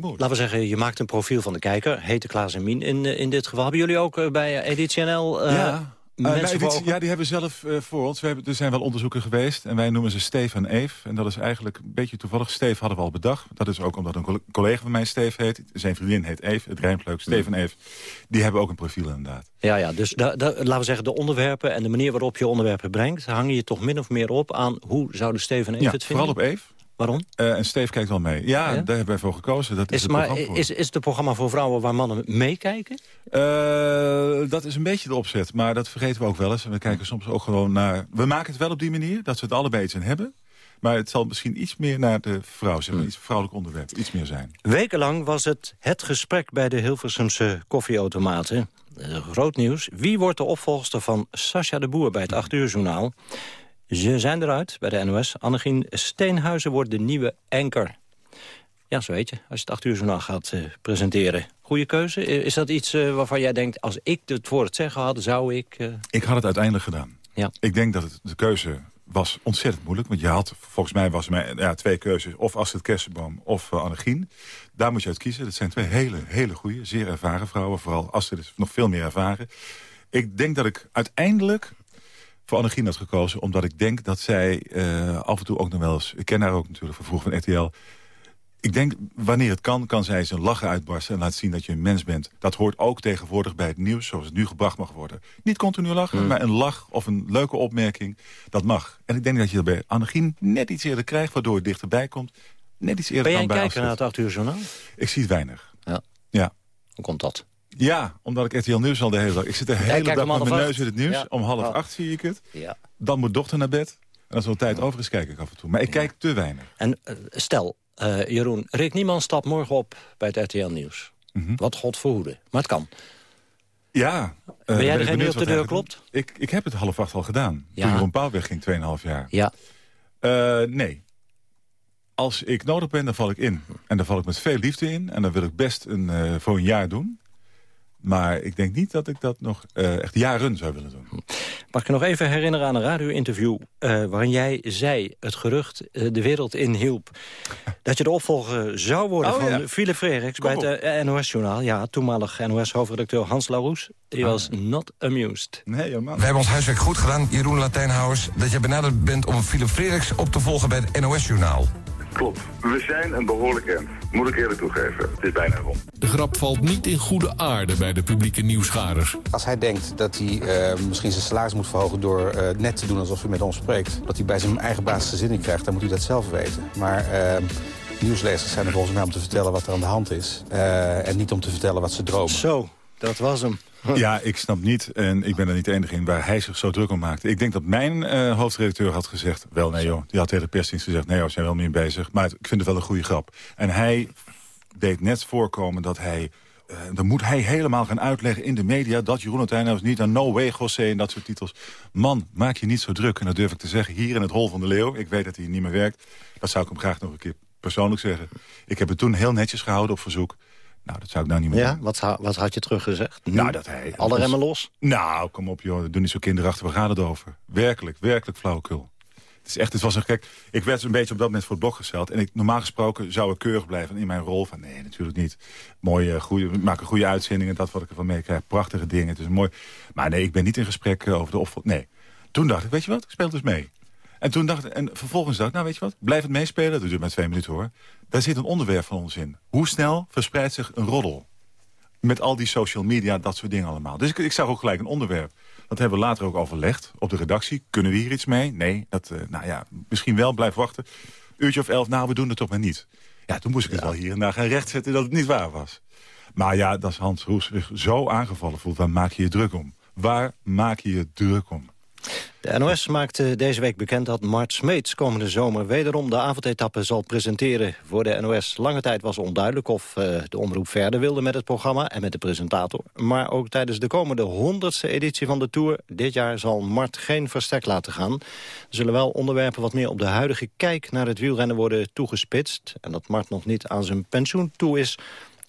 laten we zeggen, je maakt een profiel van de kijker. Hete Klaas en Mien in, in dit geval. Hebben jullie ook eh, bij Editie NL... Uh, ja. Uh, ja, die hebben zelf uh, voor ons. We hebben, er zijn wel onderzoeken geweest. En wij noemen ze Steve en Eve. En dat is eigenlijk een beetje toevallig. Steve hadden we al bedacht. Dat is ook omdat een collega van mij Steve heet. Zijn vriendin heet Eve. Het rijmt leuk. Steve en Eve. Die hebben ook een profiel inderdaad. Ja, ja dus laten we zeggen, de onderwerpen en de manier waarop je onderwerpen brengt... hangen je toch min of meer op aan hoe zouden Steve en Eve het vinden? vooral op Eve. Waarom? Uh, en Steve kijkt wel mee. Ja, daar hebben wij voor gekozen. Dat is, is, het maar is, is het een programma voor vrouwen waar mannen meekijken? Uh, dat is een beetje de opzet, maar dat vergeten we ook wel eens. En we kijken soms ook gewoon naar... We maken het wel op die manier, dat ze het allebei iets in hebben. Maar het zal misschien iets meer naar de vrouw, zeg maar, iets vrouwelijk onderwerp, iets meer zijn. Wekenlang was het het gesprek bij de Hilversumse koffieautomaten. Uh, groot nieuws. Wie wordt de opvolgster van Sascha de Boer bij het 8 uur journaal? Ze zijn eruit bij de NOS. Annegien Steenhuizen wordt de nieuwe anker. Ja, zo weet je, als je het acht uur journaal gaat uh, presenteren. Goede keuze? Is dat iets uh, waarvan jij denkt... als ik het voor het zeggen had, zou ik... Uh... Ik had het uiteindelijk gedaan. Ja. Ik denk dat het, de keuze was ontzettend moeilijk. Want je had, volgens mij was er ja, twee keuzes. Of Astrid Kersenboom of uh, Annegien. Daar moet je uit kiezen. Dat zijn twee hele, hele goede, zeer ervaren vrouwen. Vooral Astrid is nog veel meer ervaren. Ik denk dat ik uiteindelijk voor Annegien had gekozen. Omdat ik denk dat zij uh, af en toe ook nog wel eens... Ik ken haar ook natuurlijk van vroeger van RTL. Ik denk, wanneer het kan, kan zij zijn lachen uitbarsten... en laten zien dat je een mens bent. Dat hoort ook tegenwoordig bij het nieuws, zoals het nu gebracht mag worden. Niet continu lachen, mm. maar een lach of een leuke opmerking, dat mag. En ik denk dat je dat bij Annegien net iets eerder krijgt... waardoor het dichterbij komt. Net iets eerder ben jij kijker naar het 8 uur journaal? Ik zie het weinig. Ja. ja. Hoe komt dat? Ja, omdat ik RTL Nieuws al de hele dag... Ik zit de hele dag met mijn neus in het nieuws. Ja. Om half oh. acht zie ik het. Ja. Dan moet dochter naar bed. En als er tijd over is, kijk ik af en toe. Maar ik kijk te weinig. En uh, stel, uh, Jeroen, Rick Niemand stapt morgen op bij het RTL Nieuws. Mm -hmm. Wat God verhoede. Maar het kan. Ja. Uh, ben jij degene die op de deur klopt? Ik, ik heb het half acht al gedaan. Ja. Toen Jeroen Pauw wegging, 2,5 jaar. Ja. nee. Als ik nodig ben, dan val ik in. En dan val ik met veel liefde in. En dan wil ik best een, voor een jaar doen. Maar ik denk niet dat ik dat nog uh, echt jaren zou willen doen. Mag ik je nog even herinneren aan een radio-interview... Uh, waarin jij zei, het gerucht uh, de wereld inhielp... [laughs] dat je de opvolger zou worden oh, van ja. Philip Freriks bij het NOS-journaal. Ja, toenmalig NOS-hoofdredacteur Hans Laroes. Die ah, was not amused. Nee, man. We hebben ons huiswerk goed gedaan, Jeroen Latijnhouwers... dat je benaderd bent om Philip Freriks op te volgen bij het NOS-journaal. Klopt. We zijn een behoorlijk end. Moet ik eerlijk toegeven. Het is bijna rond. De grap valt niet in goede aarde bij de publieke nieuwsgaders. Als hij denkt dat hij uh, misschien zijn salaris moet verhogen... door uh, net te doen alsof hij met ons spreekt... dat hij bij zijn eigen baas zijn zin in krijgt, dan moet hij dat zelf weten. Maar... Uh, Nieuwslezers zijn er volgens mij om te vertellen wat er aan de hand is. en niet om te vertellen wat ze dromen. Zo, Dat was hem. [laughs] Ja, ik snap niet, en ik ben er niet de enige in... waar hij zich zo druk om maakte. Ik denk dat mijn uh, hoofdredacteur had gezegd... wel, nee joh, die had tegen de persdienst gezegd... nee joh, zijn wel meer bezig. Maar ik vind het wel een goede grap. En hij deed net voorkomen dat hij... Uh, dan moet hij helemaal gaan uitleggen in de media... dat Jeroen Tijnhuis niet aan No Way José en dat soort titels. Man, maak je niet zo druk. En dat durf ik te zeggen hier in het Hol van de Leeuw. Ik weet dat hij niet meer werkt. Dat zou ik hem graag nog een keer persoonlijk zeggen. Ik heb het toen heel netjes gehouden op verzoek. Nou, dat zou ik nou niet meer ja, doen. Wat, wat had je teruggezegd? Nou, dat hij... Alle remmen los? Nou, kom op joh, doe niet zo kinderachtig, waar gaat het over? Werkelijk, werkelijk flauwekul. Het is echt, het was een gek. Ik werd een beetje op dat moment voor het blok gesteld. En ik, normaal gesproken zou ik keurig blijven in mijn rol van... nee, natuurlijk niet. Mooie, goede, maken goede uitzendingen, dat wat ik ervan meekrijg. Prachtige dingen, het is mooi. Maar nee, ik ben niet in gesprek eh, over de opvolging. Nee. Toen dacht ik, weet je wat, ik speel dus mee. En toen dacht en vervolgens dacht ik, nou weet je wat, blijf het meespelen. Dat duurt maar twee minuten hoor. Daar zit een onderwerp van ons in. Hoe snel verspreidt zich een roddel? Met al die social media, dat soort dingen allemaal. Dus ik, ik zag ook gelijk een onderwerp. Dat hebben we later ook overlegd op de redactie. Kunnen we hier iets mee? Nee, dat, uh, nou ja, misschien wel, blijf wachten. Uurtje of elf, nou, we doen het toch maar niet. Ja, toen moest ik het wel hier en daar gaan rechtzetten dat het niet waar was. Maar ja, dat Hans Roes zich zo aangevallen voelt, waar maak je je druk om? Waar maak je je druk om? De NOS maakte deze week bekend dat Mart Smeets komende zomer wederom de avondetappe zal presenteren. Voor de NOS lange tijd was onduidelijk of uh, de omroep verder wilde met het programma en met de presentator. Maar ook tijdens de komende honderdste editie van de Tour dit jaar zal Mart geen verstek laten gaan. Er zullen wel onderwerpen wat meer op de huidige kijk naar het wielrennen worden toegespitst. En dat Mart nog niet aan zijn pensioen toe is,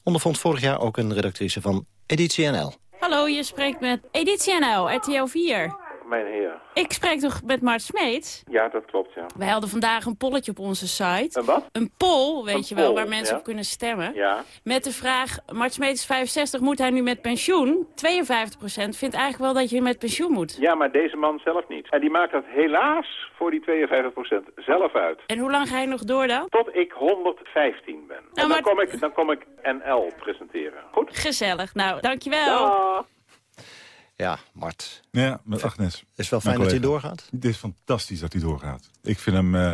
ondervond vorig jaar ook een redactrice van Editie NL. Hallo, je spreekt met Editie NL, RTL 4 mijn heer. Ik spreek toch met Mart Smeets? Ja, dat klopt, ja. Wij hadden vandaag een polletje op onze site. Een wat? Een poll, weet een je poll, wel, waar mensen ja? op kunnen stemmen. Ja. Met de vraag, Mart Smeets 65, moet hij nu met pensioen? 52% vindt eigenlijk wel dat je met pensioen moet. Ja, maar deze man zelf niet. En die maakt dat helaas voor die 52% zelf uit. En hoe lang ga je nog door dan? Tot ik 115 ben. Nou, en dan, kom ik, dan kom ik NL presenteren. Goed? Gezellig. Nou, dankjewel. Ja. Ja, Mart. Ja, met Agnes. Het is wel fijn dat hij doorgaat. Het is fantastisch dat hij doorgaat. Ik vind hem... Uh,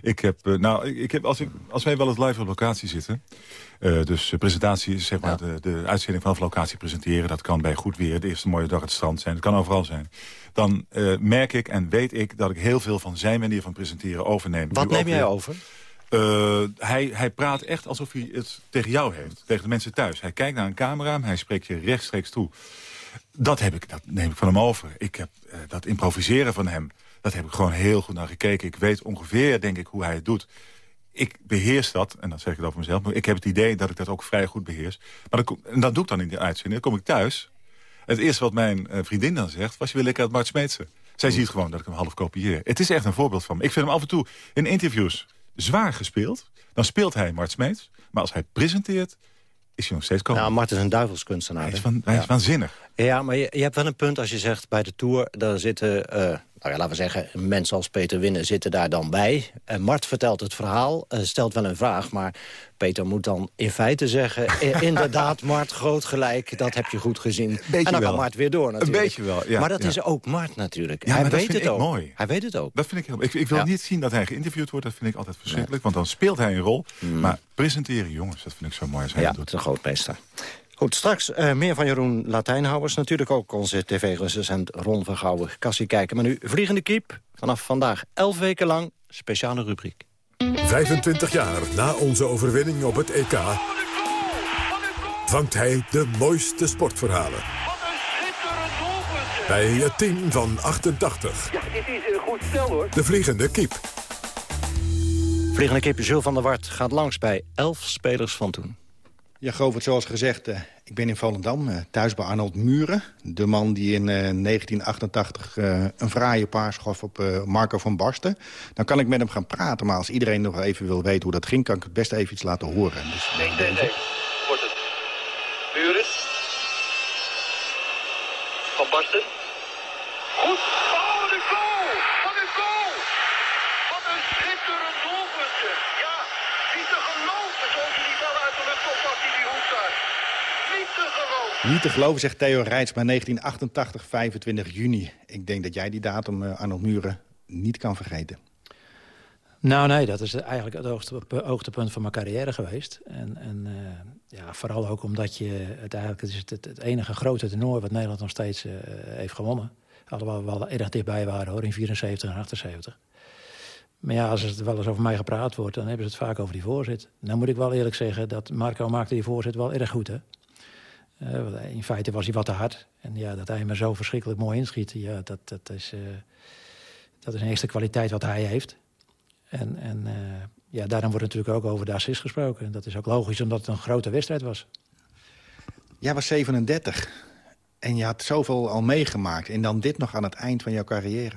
ik heb, uh, nou, ik heb, als, ik, als wij wel eens live op locatie zitten... Uh, dus presentatie zeg maar ja. de, de uitzending vanaf locatie presenteren. Dat kan bij goed weer, de eerste mooie dag het strand zijn. Dat kan overal zijn. Dan merk ik en weet ik dat ik heel veel van zijn manier van presenteren overneem. Wat neem jij over? Uh, hij, hij praat echt alsof hij het tegen jou heeft. Tegen de mensen thuis. Hij kijkt naar een camera, hij spreekt je rechtstreeks toe. Dat, heb ik, dat neem ik van hem over. Ik heb uh, dat improviseren van hem, dat heb ik gewoon heel goed naar gekeken. Ik weet ongeveer, denk ik, hoe hij het doet. Ik beheers dat, en dan zeg ik het over mezelf... maar ik heb het idee dat ik dat ook vrij goed beheers. Maar dat, en dat doe ik dan in die uitzending. Dan kom ik thuis. Het eerste wat mijn uh, vriendin dan zegt... was je wil lekker uit Mart Smeetsen. Zij ziet gewoon dat ik hem half kopieer. Het is echt een voorbeeld van me. Ik vind hem af en toe in interviews zwaar gespeeld. Dan speelt hij Mart Smeets. Maar als hij presenteert, is hij nog steeds komen. Nou, Mart is een duivelskunstenaar. Hij is, van, hij is waanzinnig. Ja, maar je, je, hebt wel een punt als je zegt bij de Tour... daar zitten, uh, nou ja, laten we zeggen, mensen als Peter Winnen zitten daar dan bij. Uh, Mart vertelt het verhaal, uh, stelt wel een vraag... maar Peter moet dan in feite zeggen... [laughs] inderdaad, Mart, groot gelijk, dat heb je goed gezien. Beetje en dan wel. kan Mart weer door natuurlijk. Een beetje wel, ja. Maar dat ja. is ook Mart natuurlijk. Ja, hij maar dat weet vind het ik ook. mooi. Hij weet het ook. Dat vind ik heel... Ik, ik wil Ja. niet zien dat hij geïnterviewd wordt. Dat vind ik altijd verschrikkelijk. Want dan speelt hij een rol. Maar presenteren, jongens, dat vind ik zo mooi als hij Ja, dat doet. is een grootmeester. Goed, straks eh, meer van Jeroen Latijnhouwers. Natuurlijk ook onze tv-recensent Ron Vergouwen. Kassie kijken. Maar nu Vliegende Kiep. Vanaf vandaag elf weken lang speciale rubriek. 25 jaar na onze overwinning op het EK... vangt hij de mooiste sportverhalen. Bij het team van 88. Ja, dit is een goed stel hoor. De Vliegende Kiep. Vliegende Kiep Jules van der Wart gaat langs bij elf spelers van toen. Ja, Govert, zoals gezegd, uh, ik ben in Volendam, uh, thuis bij Arnold Muren. De man die in uh, 1988 een fraaie paars gaf op Marco van Basten. Dan kan ik met hem gaan praten, maar als iedereen nog even wil weten hoe dat ging... kan ik het best even iets laten horen. Dus, nee, nee. Wordt het. Muren. Van Basten. Goed. Oh, de goal! Wat een goal! Wat een schitterend doelpuntje. Ja, niet te geloven zoals hij die bal uit de lucht oppakt in die hoek daar. Niet te geloven. Niet te geloven, zegt Theo Rijts, maar 1988, 25 juni. Ik denk dat jij die datum, uh, Arnold Muren, niet kan vergeten. Nou nee, dat is eigenlijk het hoogtepunt van mijn carrière geweest. En, en uh, Ja, vooral ook omdat je... Het, eigenlijk, het is het, het enige grote toernooi wat Nederland nog steeds uh, heeft gewonnen. Alhoewel we wel erg dichtbij waren hoor, in 74 en 78. Maar ja, als het wel eens over mij gepraat wordt... dan hebben ze het vaak over die voorzet. Dan moet ik wel eerlijk zeggen dat Marco maakte die voorzet wel erg goed. Hè? Uh, in feite was hij wat te hard. En ja, dat hij me zo verschrikkelijk mooi inschiet... Ja, dat, dat, is, uh, dat is een eerste kwaliteit wat hij heeft. En, en uh, ja, daarom wordt natuurlijk ook over de assist gesproken. En dat is ook logisch, omdat het een grote wedstrijd was. Jij was 37 en je had zoveel al meegemaakt. En dan dit nog aan het eind van jouw carrière.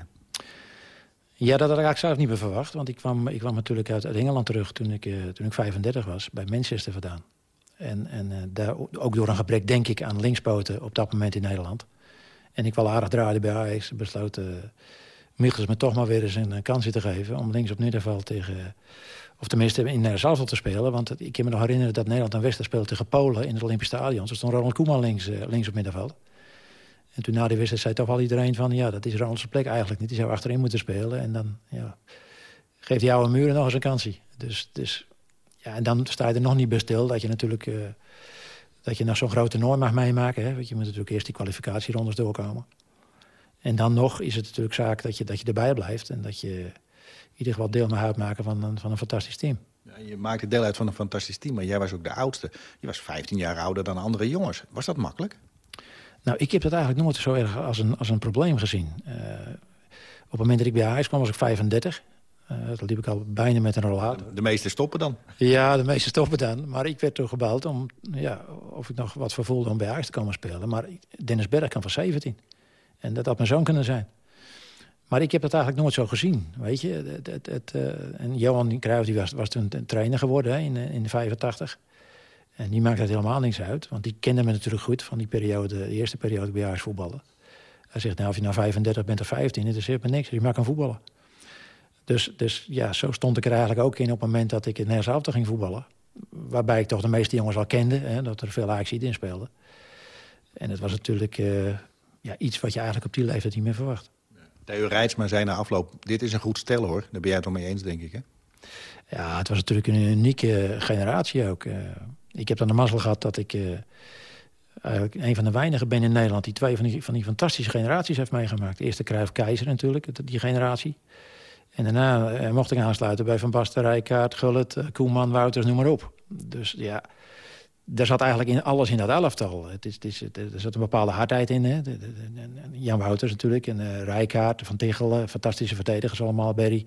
Ja, dat had ik eigenlijk zelf niet meer verwacht. Want ik kwam, ik kwam natuurlijk uit, uit Engeland terug toen ik, toen ik 35 was. Bij Manchester vandaan. En, en uh, daar, ook door een gebrek, denk ik, aan linkspoten op dat moment in Nederland. En ik wel aardig draaide bij Ajax. Besloot uh, Michels me toch maar weer eens een kans te geven... om links op middenveld tegen... Of tenminste in Salzburg te spelen. Want ik kan me nog herinneren dat Nederland een wedstrijd speelde tegen Polen... in het Olympisch Stadion. Toen stond Ronald Koeman links, links op middenveld. En toen na die wedstrijd zei toch wel iedereen van... ja, dat is Ronald's plek eigenlijk niet. Die zou achterin moeten spelen. En dan ja, geeft die oude muren nog eens een kansie. Dus, dus ja, en dan sta je er nog niet bij stil dat je natuurlijk... Uh, dat je nog zo'n groot toernooi mag meemaken. Hè? Want je moet natuurlijk eerst die kwalificatierondes doorkomen. En dan nog is het natuurlijk zaak dat je, dat je erbij blijft... en dat je in ieder geval deel mag uitmaken van een, van een fantastisch team. Ja, je maakte deel uit van een fantastisch team, maar jij was ook de oudste. Je was 15 jaar ouder dan andere jongens. Was dat makkelijk? Nou, ik heb dat eigenlijk nooit zo erg als een, als een probleem gezien. Uh, op het moment dat ik bij Ajax kwam was ik 35. Uh, dat liep ik al bijna met een rollator. De meeste stoppen dan? Ja, de meeste stoppen dan. Maar ik werd toch gebeld om, ja, of ik nog wat vervoelde om bij Ajax te komen spelen. Maar Dennis Berg kan van 17. En dat had mijn zoon kunnen zijn. Maar ik heb dat eigenlijk nooit zo gezien, weet je. Het, het, het, uh, en Johan Cruijff die was, was toen een trainer geworden hè, in, in 85. En die maakt het helemaal niks uit. Want die kende me natuurlijk goed van die periode, de eerste periode bij Ajax voetballen. Hij zegt, nou, of je nou 35 bent of 15, het is me niks. Je maakt kan voetballen. Dus, dus ja, zo stond ik er eigenlijk ook in op het moment dat ik in Nederlands ging voetballen. Waarbij ik toch de meeste jongens al kende, hè, dat er veel Ajax in speelden. En het was natuurlijk uh, ja, iets wat je eigenlijk op die leeftijd niet meer verwacht. Theo Rijtsma zei na afloop, dit is een goed stel hoor. Daar ben jij het wel mee eens, denk ik, hè? Ja, het was natuurlijk een unieke generatie ook. Uh, ik heb dan de mazzel gehad dat ik uh, eigenlijk een van de weinigen ben in Nederland... die twee van die, van die fantastische generaties heeft meegemaakt. De eerste Cruijff Keizer natuurlijk, die generatie. En daarna uh, mocht ik aansluiten bij Van Basten, Rijkaard, Gullit, uh, Koeman, Wouters, noem maar op. Dus ja, daar zat eigenlijk in alles in dat elftal. Het is, het is, er zat een bepaalde hardheid in. Hè? Jan Wouters natuurlijk, en uh, Rijkaard, Van Tichelen, fantastische verdedigers allemaal, Berry.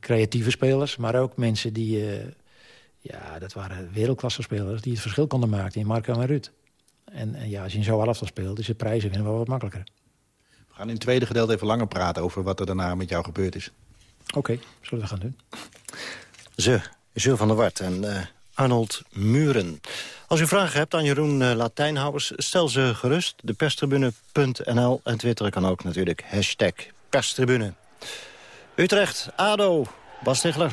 creatieve spelers, maar ook mensen die ja, dat waren wereldklasse spelers die het verschil konden maken in Marco en Ruud. En, en ja, als je in zo'n elftal speelt, is het prijzen winnen wel wat makkelijker. We gaan in het tweede gedeelte even langer praten over wat er daarna met jou gebeurd is. Oké, okay, zullen we gaan doen. Ze, Jules van der Wart en uh, Arnold Muren. Als u vragen hebt aan Jeroen uh, Latijnhouders, stel ze gerust. De perstribune.nl en Twitter kan ook natuurlijk. Hashtag perstribune. Utrecht, ADO, Bas Stigler.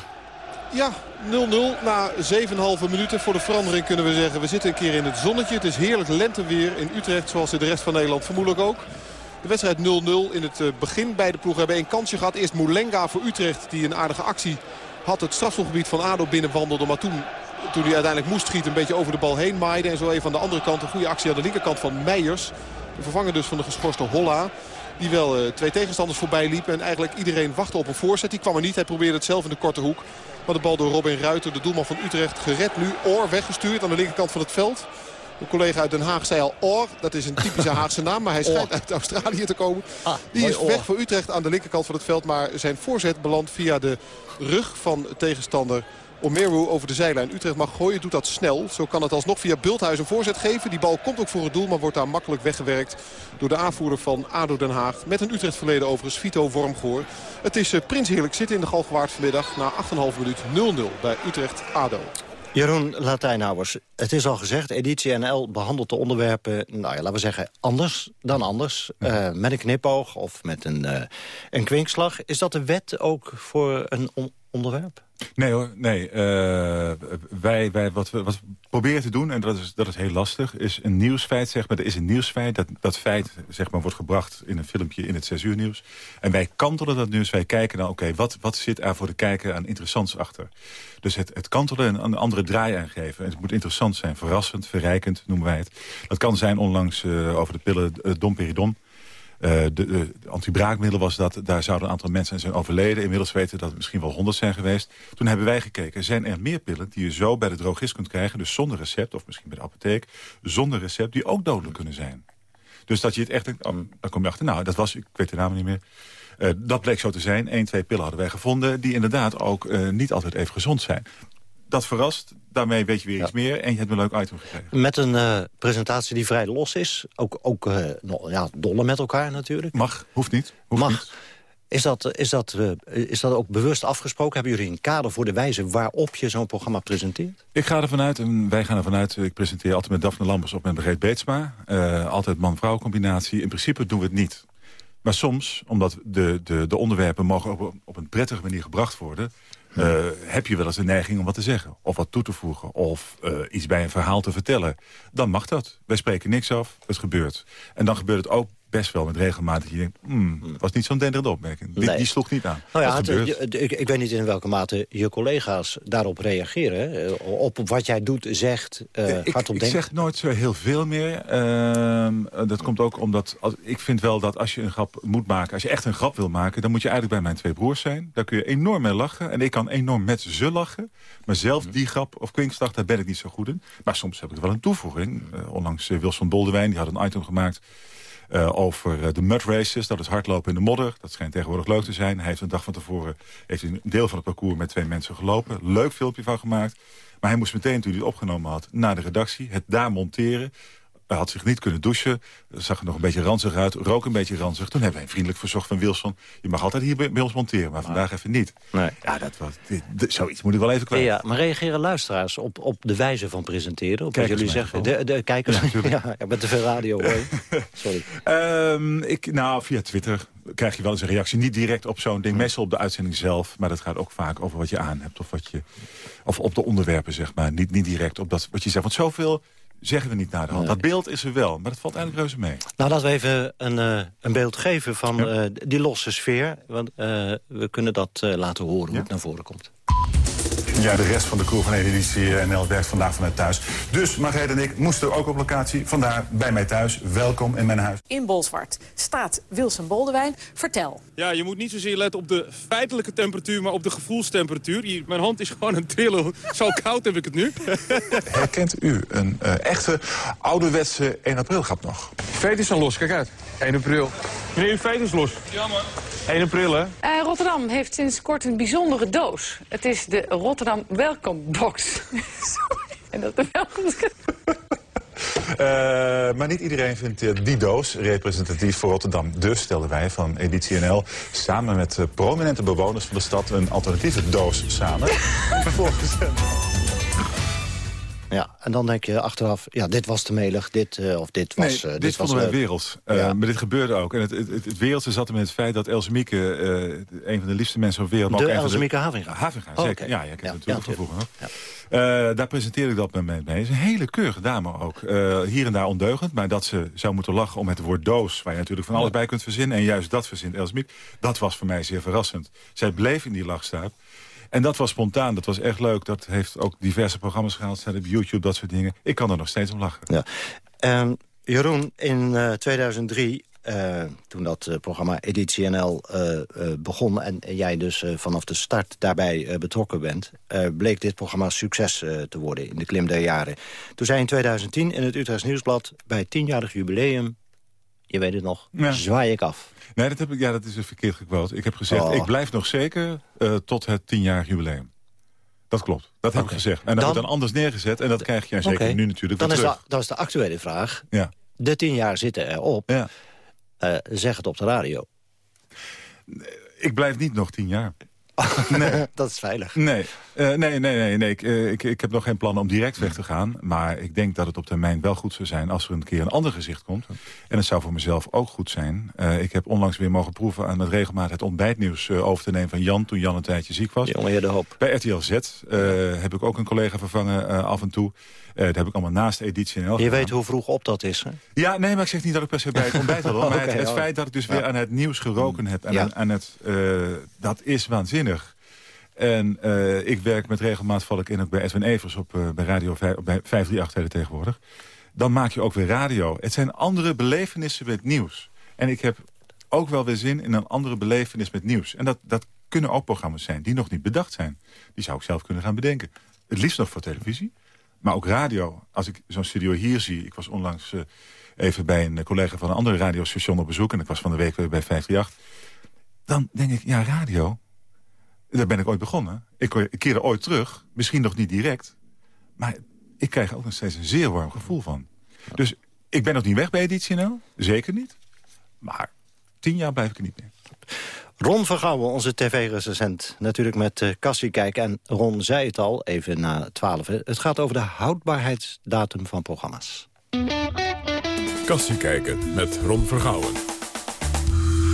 Ja, 0-0 na 7,5 minuten. Voor de verandering kunnen we zeggen, we zitten een keer in het zonnetje. Het is heerlijk lenteweer in Utrecht, zoals in de rest van Nederland vermoedelijk ook. De wedstrijd 0-0 in het begin. Beide ploegen hebben één kansje gehad. Eerst Moulenga voor Utrecht, die een aardige actie had. Het strafschopgebied van ADO binnenwandelde. Maar toen, toen hij uiteindelijk moest schieten, een beetje over de bal heen maaide. En zo even aan de andere kant een goede actie aan de linkerkant van Meijers. De vervanger dus van de geschorste Holla. Die wel uh, twee tegenstanders voorbij liep. En eigenlijk iedereen wachtte op een voorzet. Die kwam er niet. Hij probeerde het zelf in de korte hoek. Maar de bal door Robin Ruiter, de doelman van Utrecht, gered nu. Oor weggestuurd aan de linkerkant van het veld. Een collega uit Den Haag zei al Oor. Dat is een typische Haagse naam, maar hij schijnt uit Australië te komen. Ah, Die is weg voor Utrecht aan de linkerkant van het veld. Maar zijn voorzet belandt via de rug van tegenstander Omeru over de zijlijn. Utrecht mag gooien, doet dat snel. Zo kan het alsnog via Bulthuis een voorzet geven. Die bal komt ook voor het doel, maar wordt daar makkelijk weggewerkt... door de aanvoerder van ADO Den Haag. Met een Utrecht verleden overigens, Vito Wormgoor. Het is uh, Prins Heerlijk zitten in de Galgenwaard vanmiddag... na 8,5 minuut 0-0 bij Utrecht-ADO. Jeroen Latijnhouwers, het is al gezegd, editie NL behandelt de onderwerpen, nou ja, laten we zeggen, anders dan anders. Ja. Uh, met een knipoog of met een, uh, een kwinkslag. Is dat de wet ook voor een on onderwerp? Nee hoor, nee. eh, wij, wij, wat, we, wat proberen te doen, en dat is, dat is heel lastig... is een nieuwsfeit, zeg maar. Er is een nieuwsfeit. Dat, dat feit zeg maar, wordt gebracht in een filmpje in het 6 uur nieuws. En wij kantelen dat nieuws. Wij kijken naar, oké, wat, wat zit er voor de kijker aan interessants achter? Dus het, het kantelen en een andere draai aangeven. En het moet interessant zijn, verrassend, verrijkend, noemen wij het. Dat kan zijn onlangs eh, over de pillen uh, domperidon... Uh, de, de, de antibraakmiddel was dat. Daar zouden een aantal mensen zijn overleden. Inmiddels weten dat het misschien wel honderd zijn geweest. Toen hebben wij gekeken, zijn er meer pillen die je zo bij de drogist kunt krijgen... dus zonder recept, of misschien bij de apotheek, zonder recept... die ook dodelijk kunnen zijn. Dus dat je het echt... Dan kom je achter, nou, dat was, ik weet de naam niet meer... Uh, dat bleek zo te zijn. Eén, twee pillen hadden wij gevonden... die inderdaad ook uh, niet altijd even gezond zijn. Dat verrast, daarmee weet je weer ja. iets meer... en je hebt een leuk item gekregen. Met een uh, presentatie die vrij los is. Ook, ook no, ja, dolle met elkaar natuurlijk. Mag, hoeft niet. Hoeft Mag. Niet. Is dat, is, dat, is dat ook bewust afgesproken? Hebben jullie een kader voor de wijze waarop je zo'n programma presenteert? Ik ga ervan uit, en wij gaan ervan uit... ik presenteer altijd met Daphne Lambers op met Begreet Beetsma. altijd man-vrouw combinatie. In principe doen we het niet. Maar soms, omdat de, de, de onderwerpen mogen op, op een prettige manier gebracht worden... Uh, heb je wel eens een neiging om wat te zeggen. Of wat toe te voegen. Of uh, iets bij een verhaal te vertellen. Dan mag dat. Wij spreken niks af. Het gebeurt. En dan gebeurt het ook best wel met regelmatig. Dat je denkt, hmm, was niet zo'n denderende opmerking. Nee. Die, die sloeg niet aan. Nou ja, het, je, ik, ik, weet niet in welke mate je collega's daarop reageren. Op wat jij doet, zegt, uh, ik, hardop ik denkt. zeg nooit zo heel veel meer. Uh, dat komt ook omdat... Als, ik vind wel dat als je een grap moet maken... als je echt een grap wil maken... dan moet je eigenlijk bij mijn twee broers zijn. Daar kun je enorm mee lachen. En ik kan enorm met ze lachen. Maar zelf die grap of kwinkslag, daar ben ik niet zo goed in. Maar soms heb ik wel een toevoeging. Uh, onlangs Wilson Boldewijn, die had een item gemaakt... Uh, over de mud races, dat is hardlopen in de modder. Dat schijnt tegenwoordig leuk te zijn. Hij heeft een dag van tevoren heeft een deel van het parcours met twee mensen gelopen. Leuk filmpje van gemaakt. Maar hij moest meteen, toen hij het opgenomen had, naar de redactie. Het daar monteren. Hij had zich niet kunnen douchen. Zag er nog een beetje ranzig uit. Rook een beetje ranzig. Toen hebben wij vriendelijk verzocht van Wilson... je mag altijd hier bij, bij ons monteren, maar vandaag even niet. Nee. Ja, dat was, dit, dit, zoiets moet ik wel even kwijt. Ja, maar reageren luisteraars op, op de wijze van presenteren? Op wat jullie zeggen? De, de kijkers? Ja, [laughs] ja, ja, met te veel radio hoor. [laughs] Sorry. Um, ik, nou, via Twitter krijg je wel eens een reactie. Niet direct op zo'n ding, meestal op de uitzending zelf. Maar dat gaat ook vaak over wat je aan hebt. Of, wat je, of op de onderwerpen, zeg maar. Niet, niet direct op dat, wat je zegt. Want zoveel zeggen we niet naar de hand. Nee. Dat beeld is er wel, maar dat valt eigenlijk reuze mee. Nou, laten we even een, uh, een beeld geven van ja. uh, die losse sfeer. Want uh, we kunnen dat laten horen hoe het naar voren komt. Ja, de rest van de crew van editie NL werkt vandaag vanuit thuis. Dus Margreet en ik moesten ook op locatie. Vandaar bij mij thuis. Welkom in mijn huis. In Bolsward staat Wilson Boldewijn. Vertel. Ja, je moet niet zozeer letten op de feitelijke temperatuur... maar op de gevoelstemperatuur. Hier, mijn hand is gewoon een trillen. [laughs] Zo koud heb ik het nu. [laughs] Herkent u een uh, echte ouderwetse 1 april grap nog? Feet is al los, kijk uit. 1 april. Meneer, uw feet is los. Jammer. 1 april, hè? Uh, Rotterdam heeft sinds kort een bijzondere doos. Het is de Rotterdam Welcome Box. [laughs] Sorry. En dat de welkom. Uh, maar niet iedereen vindt uh, die doos representatief voor Rotterdam. Dus stelden wij van Editie NL samen met uh, prominente bewoners van de stad... een alternatieve doos samen. [laughs] Ja, en dan denk je achteraf, ja, dit was te melig, dit uh, of dit was... Nee, uh, dit, dit vonden wij werelds. Uh, ja. Maar dit gebeurde ook. En het, het, het, het wereldse zat er met het feit dat Els Mieke, een van de liefste mensen op de wereld... De Els Mieke Havinga? Havinga, oh, zeker. Okay. Ja, jij kent ja, het natuurlijk ja, van vroeger. Ja. daar presenteerde ik dat met mee. Het is een hele keurige dame ook. hier en daar ondeugend, maar dat ze zou moeten lachen om het woord doos... waar je natuurlijk van alles bij kunt verzinnen. En juist dat verzint Els Mieke. Dat was voor mij zeer verrassend. Zij bleef in die lachstaat. En dat was spontaan, dat was echt leuk. Dat heeft ook diverse programma's gehaald, staat op YouTube, dat soort dingen. Ik kan er nog steeds om lachen. Ja. Um, Jeroen, in uh, 2003, uh, toen dat uh, programma Editie NL begon... en, jij dus vanaf de start daarbij betrokken bent... bleek dit programma succes te worden in de klim der jaren. Toen zei in 2010 in het Utrechts Nieuwsblad... bij tienjarig jubileum, je weet het nog, ja. zwaai ik af. Nee, dat, heb ik, ja, dat is een verkeerd gequote. Ik heb gezegd, oh. ik blijf nog zeker uh, tot het tienjarig jubileum. Dat klopt, dat heb ik gezegd. En dat dan, wordt dan anders neergezet en dat krijg je zeker okay. nu natuurlijk dan is terug. De, dan is de actuele vraag. Ja. De tien jaar zitten erop. Ja. Uh, zeg het op de radio. Ik blijf niet nog tien jaar. [laughs] Nee. dat is veilig. Nee, Eh, nee, nee, nee. nee. Ik, eh, ik, ik heb nog geen plan om direct weg te gaan. Maar ik denk dat het op termijn wel goed zou zijn... als er een keer een ander gezicht komt. En het zou voor mezelf ook goed zijn. Eh, ik heb onlangs weer mogen proeven aan het regelmatig het ontbijtnieuws eh, over te nemen van Jan... toen Jan een tijdje ziek was. Jongen, de hoop. Bij RTL Z eh, heb ik ook een collega vervangen eh, af en toe. Eh dat heb ik allemaal naast editie NL Je gedaan. weet hoe vroeg op dat is, hè? Ja, nee, maar ik zeg niet dat ik per se bij het ontbijt had. [laughs] Maar het, oh. feit dat ik dus weer aan het nieuws geroken heb... en Ja. aan, aan het, eh, dat is waanzinnig. En eh, ik werk met regelmaat, val ik in ook bij Edwin Evers... op bij Radio vijf- bij 538 hele tegenwoordig. Dan maak je ook weer radio. Het zijn andere belevenissen met nieuws. En ik heb ook wel weer zin in een andere belevenis met nieuws. En dat, dat kunnen ook programma's zijn die nog niet bedacht zijn. Die zou ik zelf kunnen gaan bedenken. Het liefst nog voor televisie. Maar ook radio. Als ik zo'n studio hier zie... Ik was onlangs eh, even bij een collega van een andere radiostation op bezoek... en ik was van de week weer bij 538. Dan denk ik, ja, radio... Daar ben ik ooit begonnen. Ik, ik keerde ooit terug. Misschien nog niet direct. Maar ik krijg ook nog steeds een zeer warm gevoel van. Dus ik ben nog niet weg bij Editie NL. Zeker niet. Maar tien jaar blijf ik er niet meer. Ron Vergouwen, onze tv-recensent. Natuurlijk met uh, Cassie kijken. En Ron zei het al, even na twaalf. Het gaat over de houdbaarheidsdatum van programma's. Kassie kijken met Ron Vergouwen.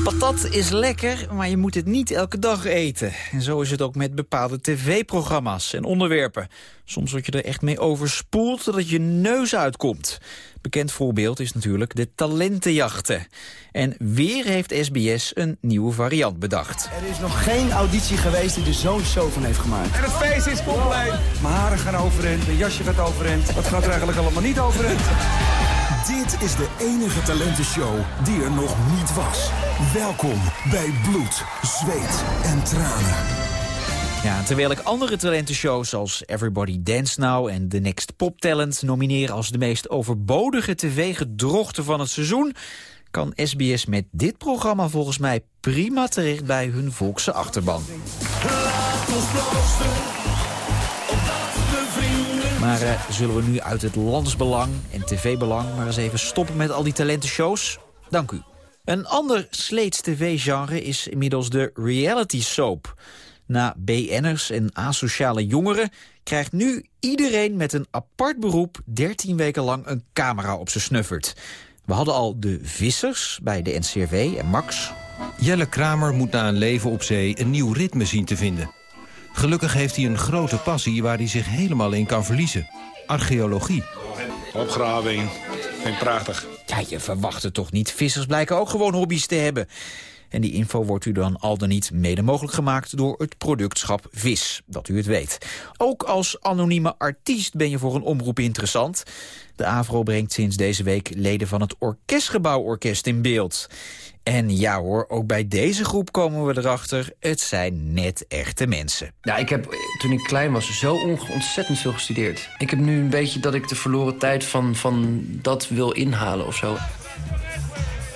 Patat is lekker, maar je moet het niet elke dag eten. En zo is het ook met bepaalde tv-programma's en onderwerpen. Soms word je er echt mee overspoeld dat je neus uitkomt. Bekend voorbeeld is natuurlijk de talentenjachten. En weer heeft SBS een nieuwe variant bedacht. Er is nog geen auditie geweest die er zo'n show van heeft gemaakt. En het feest is compleet. Mijn haren gaan overend, mijn jasje gaat overend. Wat gaat er eigenlijk allemaal niet overend? Dit is de enige talentenshow die er nog niet was. Welkom bij Bloed, Zweet en Tranen. Ja, terwijl ik andere talentenshows zoals Everybody Dance Now en The Next Pop Talent nomineer als de meest overbodige tv-gedrochten van het seizoen, kan SBS met dit programma volgens mij prima terecht bij hun volkse achterban. Maar eh, zullen we nu uit het landsbelang en tv-belang maar eens even stoppen met al die talentenshows? Dank u. Een ander sleets tv-genre is inmiddels de reality soap. Na BN'ers en asociale jongeren krijgt nu iedereen met een apart beroep 13 weken lang een camera op zijn snuffert. We hadden al de vissers bij de NCRV en Max. Jelle Kramer moet na een leven op zee een nieuw ritme zien te vinden. Gelukkig heeft hij een grote passie waar hij zich helemaal in kan verliezen. Archeologie. Opgraving. Vind ik prachtig. Ja, je verwacht het toch niet. Vissers blijken ook gewoon hobby's te hebben. En die info wordt u dan al dan niet mede mogelijk gemaakt door het productschap VIS, dat u het weet. Ook als anonieme artiest ben je voor een omroep interessant. De AVRO brengt sinds deze week leden van het Orkestgebouworkest in beeld. En ja hoor, ook bij deze groep komen we erachter, het zijn net echte mensen. Ja, ik heb toen ik klein was zo ontzettend veel gestudeerd. Ik heb nu een beetje dat ik de verloren tijd van, van dat wil inhalen of zo.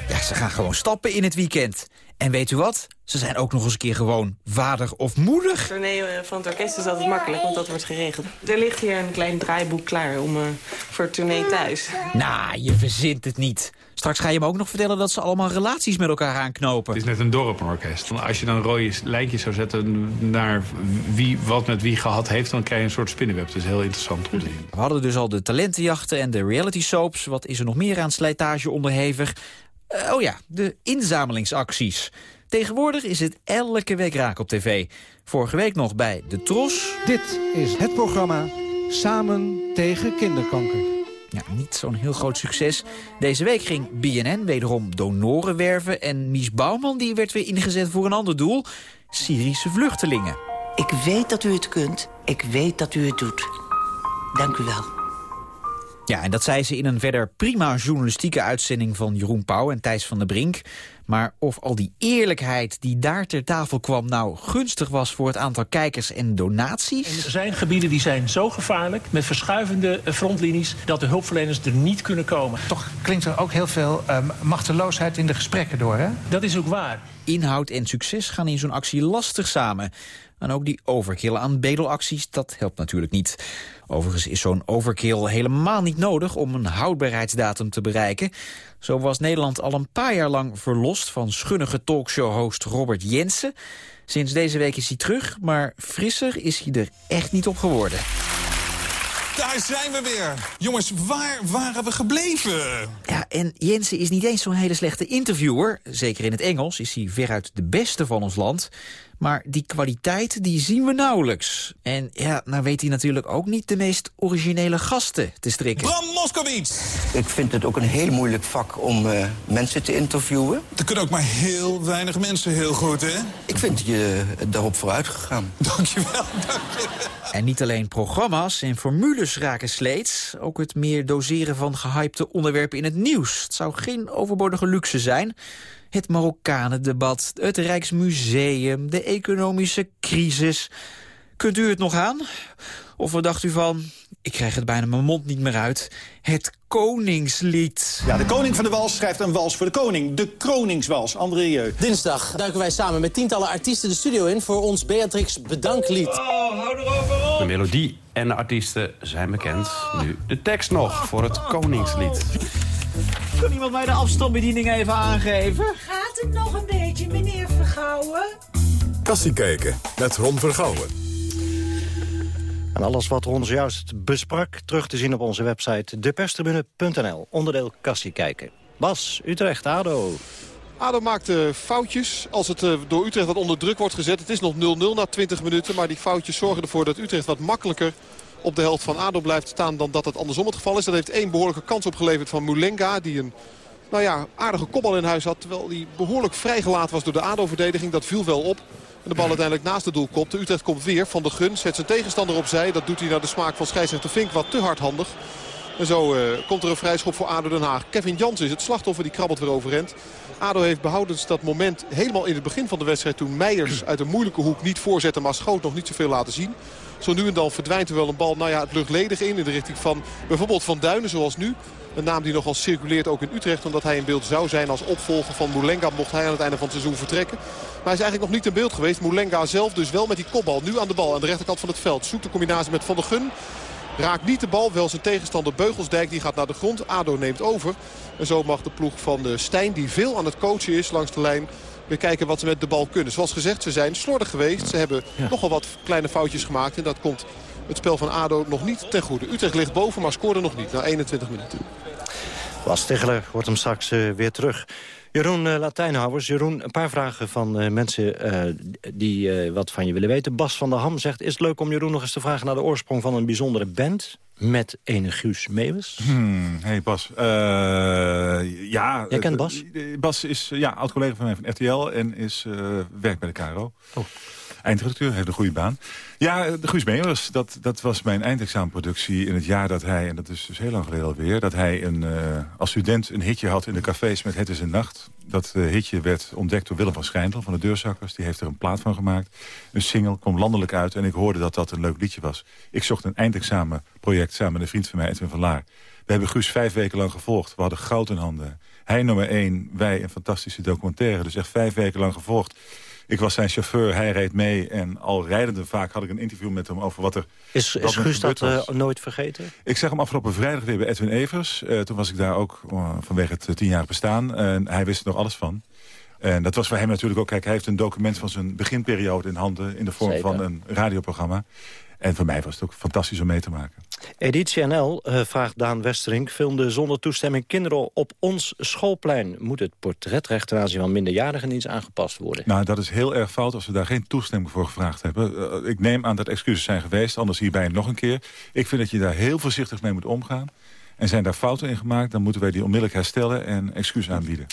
Ja, ze gaan gewoon stappen in het weekend. En weet u wat? Ze zijn ook nog eens een keer gewoon vader of moeder. Het tournee van het orkest is altijd makkelijk, want dat wordt geregeld. Er ligt hier een klein draaiboek klaar om, eh, voor het tournee thuis. Nou, je verzint het niet. Straks ga je hem ook nog vertellen dat ze allemaal relaties met elkaar aanknopen. Het is net een dorp, een orkest. Als je dan rode lijntjes zou zetten naar wie wat met wie gehad heeft... dan krijg je een soort spinnenweb. Dat is heel interessant om te zien. We hadden dus al de talentenjachten en de reality soaps. Wat is er nog meer aan slijtage onderhevig? Eh, oh ja, de inzamelingsacties. Tegenwoordig is het elke week raak op tv. Vorige week nog bij De Tros. Dit is het programma Samen tegen kinderkanker. Ja, niet zo'n heel groot succes. Deze week ging BNN wederom donoren werven... en Mies Bouwman die werd weer ingezet voor een ander doel. Syrische vluchtelingen. Ik weet dat u het kunt. Ik weet dat u het doet. Dank u wel. Ja, en dat zei ze in een verder prima journalistieke uitzending van Jeroen Pauw en Thijs van der Brink. Maar of al die eerlijkheid die daar ter tafel kwam nou gunstig was voor het aantal kijkers en donaties? Er zijn gebieden die zijn zo gevaarlijk, met verschuivende frontlinies, dat de hulpverleners er niet kunnen komen. Toch klinkt er ook heel veel um, machteloosheid in de gesprekken door, hè? Dat is ook waar. Inhoud en succes gaan in zo'n actie lastig samen. En ook die overkill aan bedelacties, dat helpt natuurlijk niet. Overigens is zo'n overkill helemaal niet nodig om een houdbaarheidsdatum te bereiken. Zo was Nederland al een paar jaar lang verlost van schunnige talkshow-host Robert Jensen. Sinds deze week is hij terug, maar frisser is hij er echt niet op geworden. Daar zijn we weer. Jongens, waar waren we gebleven? Ja, en Jensen is niet eens zo'n hele slechte interviewer. Zeker in het Engels is hij veruit de beste van ons land. Maar die kwaliteit die zien we nauwelijks. En ja, nou weet hij natuurlijk ook niet de meest originele gasten te strikken. Bram Moskowitz! Ik vind het ook een heel moeilijk vak om uh, mensen te interviewen. Er kunnen ook maar heel weinig mensen heel goed, hè? Ik vind je daarop vooruit gegaan. [laughs] Dankjewel, dankjewel. En niet alleen programma's en formules raken sleets. Ook het meer doseren van gehypte onderwerpen in het nieuws. Het zou geen overbodige luxe zijn het Marokkanendebat, het Rijksmuseum, de economische crisis. Kunt u het nog aan? Of wat dacht u van, ik krijg het bijna mijn mond niet meer uit, het Koningslied? Ja, de koning van de wals schrijft een wals voor de koning. De Kroningswals, André Jeu. Dinsdag duiken wij samen met tientallen artiesten de studio in... voor ons Beatrix Bedanklied. Oh, hou erover op! De melodie en de artiesten zijn bekend. Nu de tekst nog voor het Koningslied. Kan iemand mij de afstandsbediening even aangeven? Gaat het nog een beetje, meneer Vergouwen? Kassie kijken met Ron Vergouwen. En alles wat Ron zojuist besprak, terug te zien op onze website deperstribune.nl. Onderdeel Kassie kijken. Bas, Utrecht, ADO. ADO maakte foutjes als het eh, door Utrecht wat onder druk wordt gezet. Het is nog 0-0 na 20 minuten, maar die foutjes zorgen ervoor dat Utrecht wat makkelijker op de helft van ADO blijft staan dan dat het andersom het geval is. Dat heeft één behoorlijke kans opgeleverd van Mulenga. Die een nou ja, aardige kopbal in huis had. Terwijl die behoorlijk vrijgelaten was door de ADO-verdediging. Dat viel wel op. En de bal uiteindelijk naast het doel kopte. Utrecht komt weer van de gun. Zet zijn tegenstander opzij. Dat doet hij naar de smaak van scheidsrechter Vink. Wat te hardhandig. En zo uh, komt er een vrijschop voor ADO Den Haag. Kevin Jans is het slachtoffer. Die krabbelt weer overend. ADO heeft behoudens dat moment helemaal in het begin van de wedstrijd... toen Meijers uit een moeilijke hoek niet voorzette, maar schoot nog niet zoveel laten zien. Zo nu en dan verdwijnt er wel een bal nou ja, het luchtledig in. In de richting van bijvoorbeeld Van Duinen zoals nu. Een naam die nogal circuleert ook in Utrecht. Omdat hij in beeld zou zijn als opvolger van Moulenga. Mocht hij aan het einde van het seizoen vertrekken. Maar hij is eigenlijk nog niet in beeld geweest. Moulenga zelf dus wel met die kopbal. Nu aan de bal aan de rechterkant van het veld. Zoekt de combinatie met Van der Gun. Raakt niet de bal. Wel zijn tegenstander Beugelsdijk. Die gaat naar de grond. ADO neemt over. En zo mag de ploeg van de Stijn. Die veel aan het coachen is langs de lijn weer kijken wat ze met de bal kunnen. Zoals gezegd, ze zijn slordig geweest. Ze hebben nogal wat kleine foutjes gemaakt. En dat komt het spel van ADO nog niet ten goede. Utrecht ligt boven, maar scoorde nog niet na 21 minuten. Bas Tegeler wordt hem straks uh, weer terug. Jeroen uh, Latijnhouwers, Jeroen, een paar vragen van uh, mensen die wat van je willen weten. Bas van der Ham zegt, is het leuk om Jeroen nog eens te vragen... naar de oorsprong van een bijzondere band met ene Guus Meeuwis? Hmm, hey Bas. ja, Jij kent Bas? Bas is ja, oud-collega van mij van RTL en is, werkt bij de KRO. Oh. Eindredacteur, heeft een goede baan. Ja, de Guus Meeuwers, dat, dat was mijn eindexamenproductie in het jaar dat hij... en dat is dus heel lang geleden alweer... dat hij een, uh, als student een hitje had in de cafés met Het is een Nacht. Dat uh, hitje werd ontdekt door Willem van Schijndel van de Deurzakkers. Die heeft er een plaat van gemaakt. Een single, kwam landelijk uit en ik hoorde dat dat een leuk liedje was. Ik zocht een eindexamenproject samen met een vriend van mij, Edwin van Laar. We hebben Guus vijf weken lang gevolgd. We hadden goud in handen. Hij nummer één, wij een fantastische documentaire. Dus echt vijf weken lang gevolgd. Ik was zijn chauffeur, hij reed mee. En al rijdende vaak had ik een interview met hem over wat er... Is, is Guus dat uh, nooit vergeten? Ik zag hem afgelopen vrijdag weer bij Edwin Evers. Uh, toen was ik daar ook uh, vanwege het tien jaar bestaan. En hij wist er nog alles van. En dat was voor hem natuurlijk ook... Kijk, hij heeft een document van zijn beginperiode in handen... in de vorm Zeker. van een radioprogramma. En voor mij was het ook fantastisch om mee te maken. Editie NL, uh, vraagt Daan Westerink, filmde zonder toestemming kinderen op ons schoolplein. Moet het portretrecht ten aanzien van minderjarigen iets aangepast worden? Nou, dat is heel erg fout als we daar geen toestemming voor gevraagd hebben. Uh, ik neem aan dat excuses zijn geweest, anders hierbij nog een keer. Ik vind dat je daar heel voorzichtig mee moet omgaan. En zijn daar fouten in gemaakt, dan moeten wij die onmiddellijk herstellen en excuus aanbieden.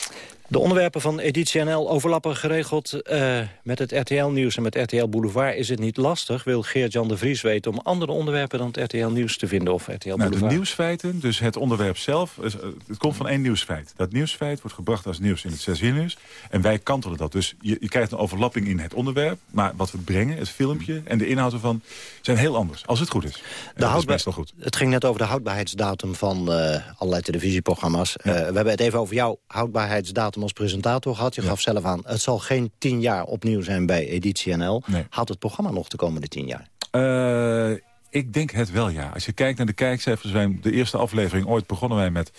De onderwerpen van Editie NL overlappen geregeld uh, met het RTL-nieuws en met RTL Boulevard. Is het niet lastig, wil Geert-Jan de Vries weten... om andere onderwerpen dan het RTL-nieuws te vinden of RTL Boulevard? Nou, de nieuwsfeiten, dus het onderwerp zelf, is, het komt van één nieuwsfeit. Dat nieuwsfeit wordt gebracht als nieuws in het 6 nieuws En wij kantelen dat. Dus je, je, krijgt een overlapping in het onderwerp. Maar wat we brengen, het filmpje en de inhoud ervan... zijn heel anders, als het goed is. De dat is best wel goed. Het ging net over de houdbaarheidsdatum van uh, allerlei televisieprogramma's. Ja. Uh, we hebben het even over jouw houdbaarheidsdatum hem als presentator gehad. Je gaf zelf aan, het zal geen tien jaar opnieuw zijn bij Editie NL. Houdt het programma nog de komende tien jaar? Eh, ik denk het wel, ja. Als je kijkt naar de kijkcijfers... Zijn de eerste aflevering ooit begonnen wij met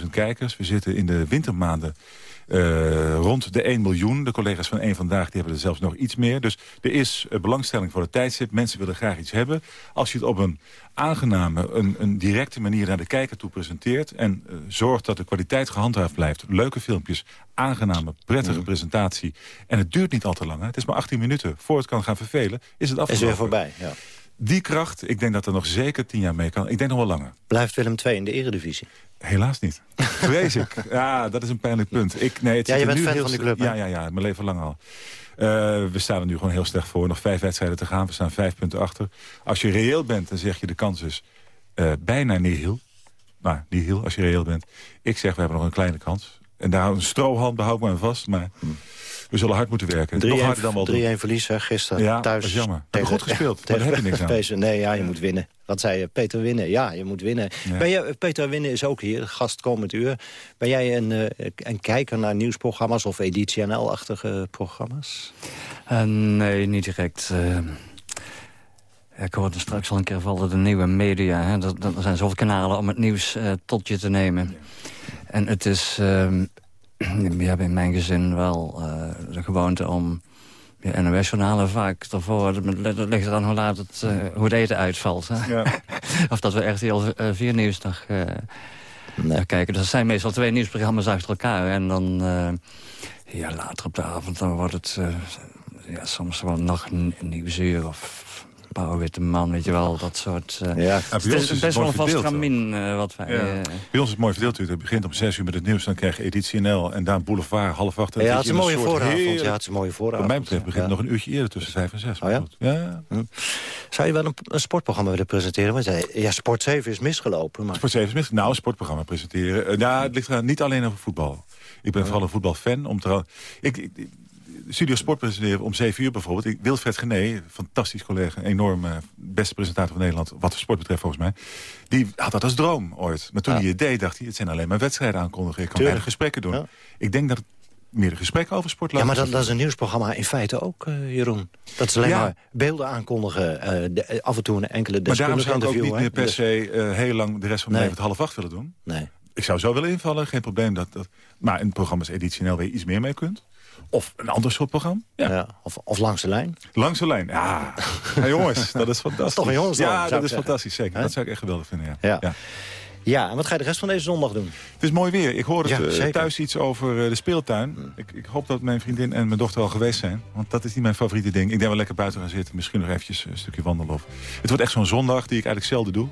750.000 kijkers. We zitten in de wintermaanden uh, rond de 1 miljoen. De collega's van één Vandaag die hebben er zelfs nog iets meer. Dus er is uh, belangstelling voor het tijdstip. Mensen willen graag iets hebben. Als je het op een aangename, een, een directe manier naar de kijker toe presenteert... en uh, zorgt dat de kwaliteit gehandhaafd blijft. Leuke filmpjes, aangename, prettige Mm. presentatie. En het duurt niet al te lang. Hè. Het is maar 18 minuten. Voor het kan gaan vervelen, is het afgelopen. Is weer voorbij, ja. Die kracht, ik denk dat er nog zeker tien jaar mee kan. Ik denk nog wel langer. Blijft Willem II in de eredivisie? Helaas niet. [laughs] Vrees ik. Ja, dat is een pijnlijk punt. Ik, nee, het Ja, je bent nu fan heel van st- club? Ja, ja, ja, mijn leven lang al. Eh, we staan er nu gewoon heel slecht voor. Nog vijf wedstrijden te gaan. We staan vijf punten achter. Als je reëel bent, dan zeg je de kans is eh, bijna nihil. Nou, nihil als je reëel bent. Ik zeg, we hebben nog een kleine kans. En daar een strohand behoud ik me aan vast. Maar we zullen hard moeten werken. Nog harder dan wel 3-1 doen. verlies hè, gisteren Ja, thuis. dat is jammer. We hebben goed gespeeld, [laughs] maar daar heb je niks aan. Nee, ja, je moet winnen. Wat zei je? Peter Winnen. Ja, je moet winnen. Ja. Ben je, Peter Winnen is ook hier, gast komend uur. Ben jij een, eh, een kijker naar nieuwsprogramma's of editie NL-achtige programma's? Eh, nee, niet direct. Ja, ik hoorde straks al een keer vallen de nieuwe media. Hè. Er zijn zoveel kanalen om het nieuws tot je te nemen. En het is ehm, [clears throat] we hebben in mijn gezin wel eh, de gewoonte om... Ja, NOS-journalen vaak ervoor. Het ligt eraan hoe laat het, eh, hoe het eten uitvalt. Hè? [laughs] of dat we echt heel uh, vier nieuwsdag uh, nee. kijken. Dus dat zijn meestal twee nieuwsprogramma's achter elkaar. En dan, uh, ja, later op de avond, dan wordt het uh, ja, soms wel nog een nieuwsuur of Pauw Witte Man, weet je wel, dat soort... Uh, ja, het is, is best wel een vast ramin uh, wat wij... Ja. Uh, Bij ons is het mooi verdeeld. Het begint om 6 uur met het nieuws, dan krijg je editie NL... en daar Boulevard, half acht. Ja, het is een mooie vooravond. Ja, het is een mooie vooravond. Wat mij betreft begint het ja. nog een uurtje eerder tussen 5 en 6. Oh ja? ja? Hm. Zou je wel een, een, sportprogramma willen presenteren? Want ja, Sport 7 is misgelopen. Maar... Sport 7 is misgelopen. Nou, een sportprogramma presenteren. ja, het ligt eraan, niet alleen over voetbal. Ik ben vooral een voetbalfan. Om te, ik, ik, Studio Sport presenteren om 7 uur bijvoorbeeld. Ik, Wilfred Gené, fantastisch collega, enorm uh, beste presentator van Nederland, wat de sport betreft volgens mij. Die had dat als droom ooit. Maar toen ja. hij het deed, dacht hij, het zijn alleen maar wedstrijden aankondigen. Ik kan weinig gesprekken doen. Ja. Ik denk dat meer gesprekken over sport Ja, maar dat, dat, is een nieuwsprogramma in feite ook, uh, Jeroen. Dat is alleen ja. maar beelden aankondigen, uh, de, af en toe een enkele Maar daarom zou ik ook niet meer per se uh, heel lang de rest van mijn nee. leven het half acht willen doen. Nee. Ik zou zo willen invallen, geen probleem. Dat, dat, maar in programma's editioneel waar je iets meer mee kunt. Of een ander soort programma. Ja. ja of, of, langs de lijn. Langs de lijn, ja. [laughs] ja jongens, dat is fantastisch. toch een jongens Ja, dat is fantastisch, zeker. He? Dat zou ik echt geweldig vinden, ja. ja. ja. Ja, en wat ga je de rest van deze zondag doen? Het is mooi weer. Ik hoorde ja, uh, thuis iets over uh, de speeltuin. Mm. Ik, ik, hoop dat mijn vriendin en mijn dochter al geweest zijn. Want dat is niet mijn favoriete ding. Ik denk wel lekker buiten gaan zitten. Misschien nog eventjes een stukje wandelen. Of... Het wordt echt zo'n zondag die ik eigenlijk zelden doe.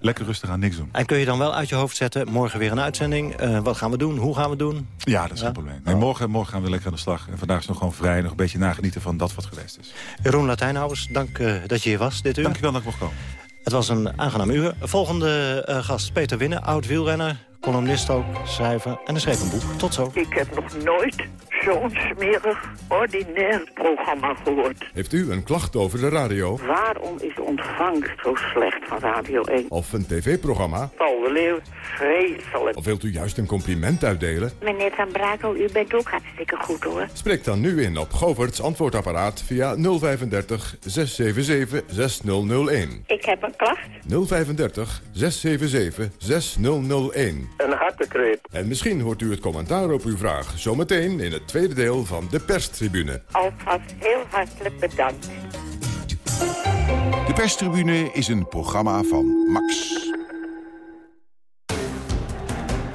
Lekker rustig aan niks doen. En kun je dan wel uit je hoofd zetten, morgen weer een uitzending. Uh, wat gaan we doen? Hoe gaan we het doen? Ja, dat is ja? geen probleem. Nee, morgen, morgen gaan we lekker aan de slag. En vandaag is nog gewoon vrij. Nog een beetje nagenieten van dat wat geweest is. Jeroen Latijnhouders, dank uh, dat je hier was dit uur. Dankjewel dat ik mocht komen. Het was een aangenaam uur. Volgende uh, gast Peter Winnen, oud-wielrenner. Columnist ook, schrijver en hij schreef een boek. Tot zo. Ik heb nog nooit zo'n smerig, ordinair programma gehoord. Heeft u een klacht over de radio? Waarom is de ontvangst zo slecht van Radio 1? Of een tv-programma? Paul de Leeuw, vreselijk. Of wilt u juist een compliment uitdelen? Meneer Van Brakel, u bent ook hartstikke goed hoor. Spreek dan nu in op Govert's antwoordapparaat via 035 677 6001. Ik heb een klacht. 035 677 6001. Een hartekreet. En misschien hoort u het commentaar op uw vraag zometeen in het tweede deel van de perstribune. Alvast heel hartelijk bedankt. De perstribune is een programma van Max.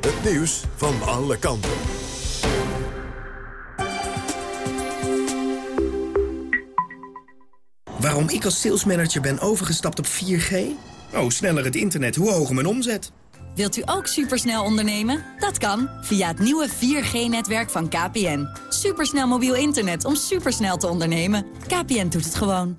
Het nieuws van alle kanten. Waarom ik als salesmanager ben overgestapt op 4G? Oh, sneller het internet, hoe hoger mijn omzet. Wilt u ook supersnel ondernemen? Dat kan via het nieuwe 4G-netwerk van KPN. Supersnel mobiel internet om supersnel te ondernemen. KPN doet het gewoon.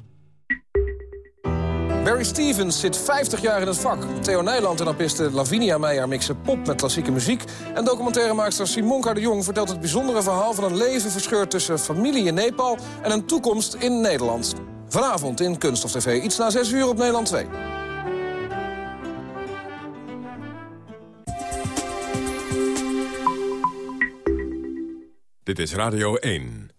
Barry Stevens zit 50 jaar in het vak. Theo Nijland en artiste Lavinia Meijer mixen pop met klassieke muziek. En documentairemaakster Simonka de Jong vertelt het bijzondere verhaal... van een leven verscheurd tussen familie in Nepal en een toekomst in Nederland. Vanavond in Kunst of TV, iets na 6 uur op Nederland 2. Dit is Radio 1.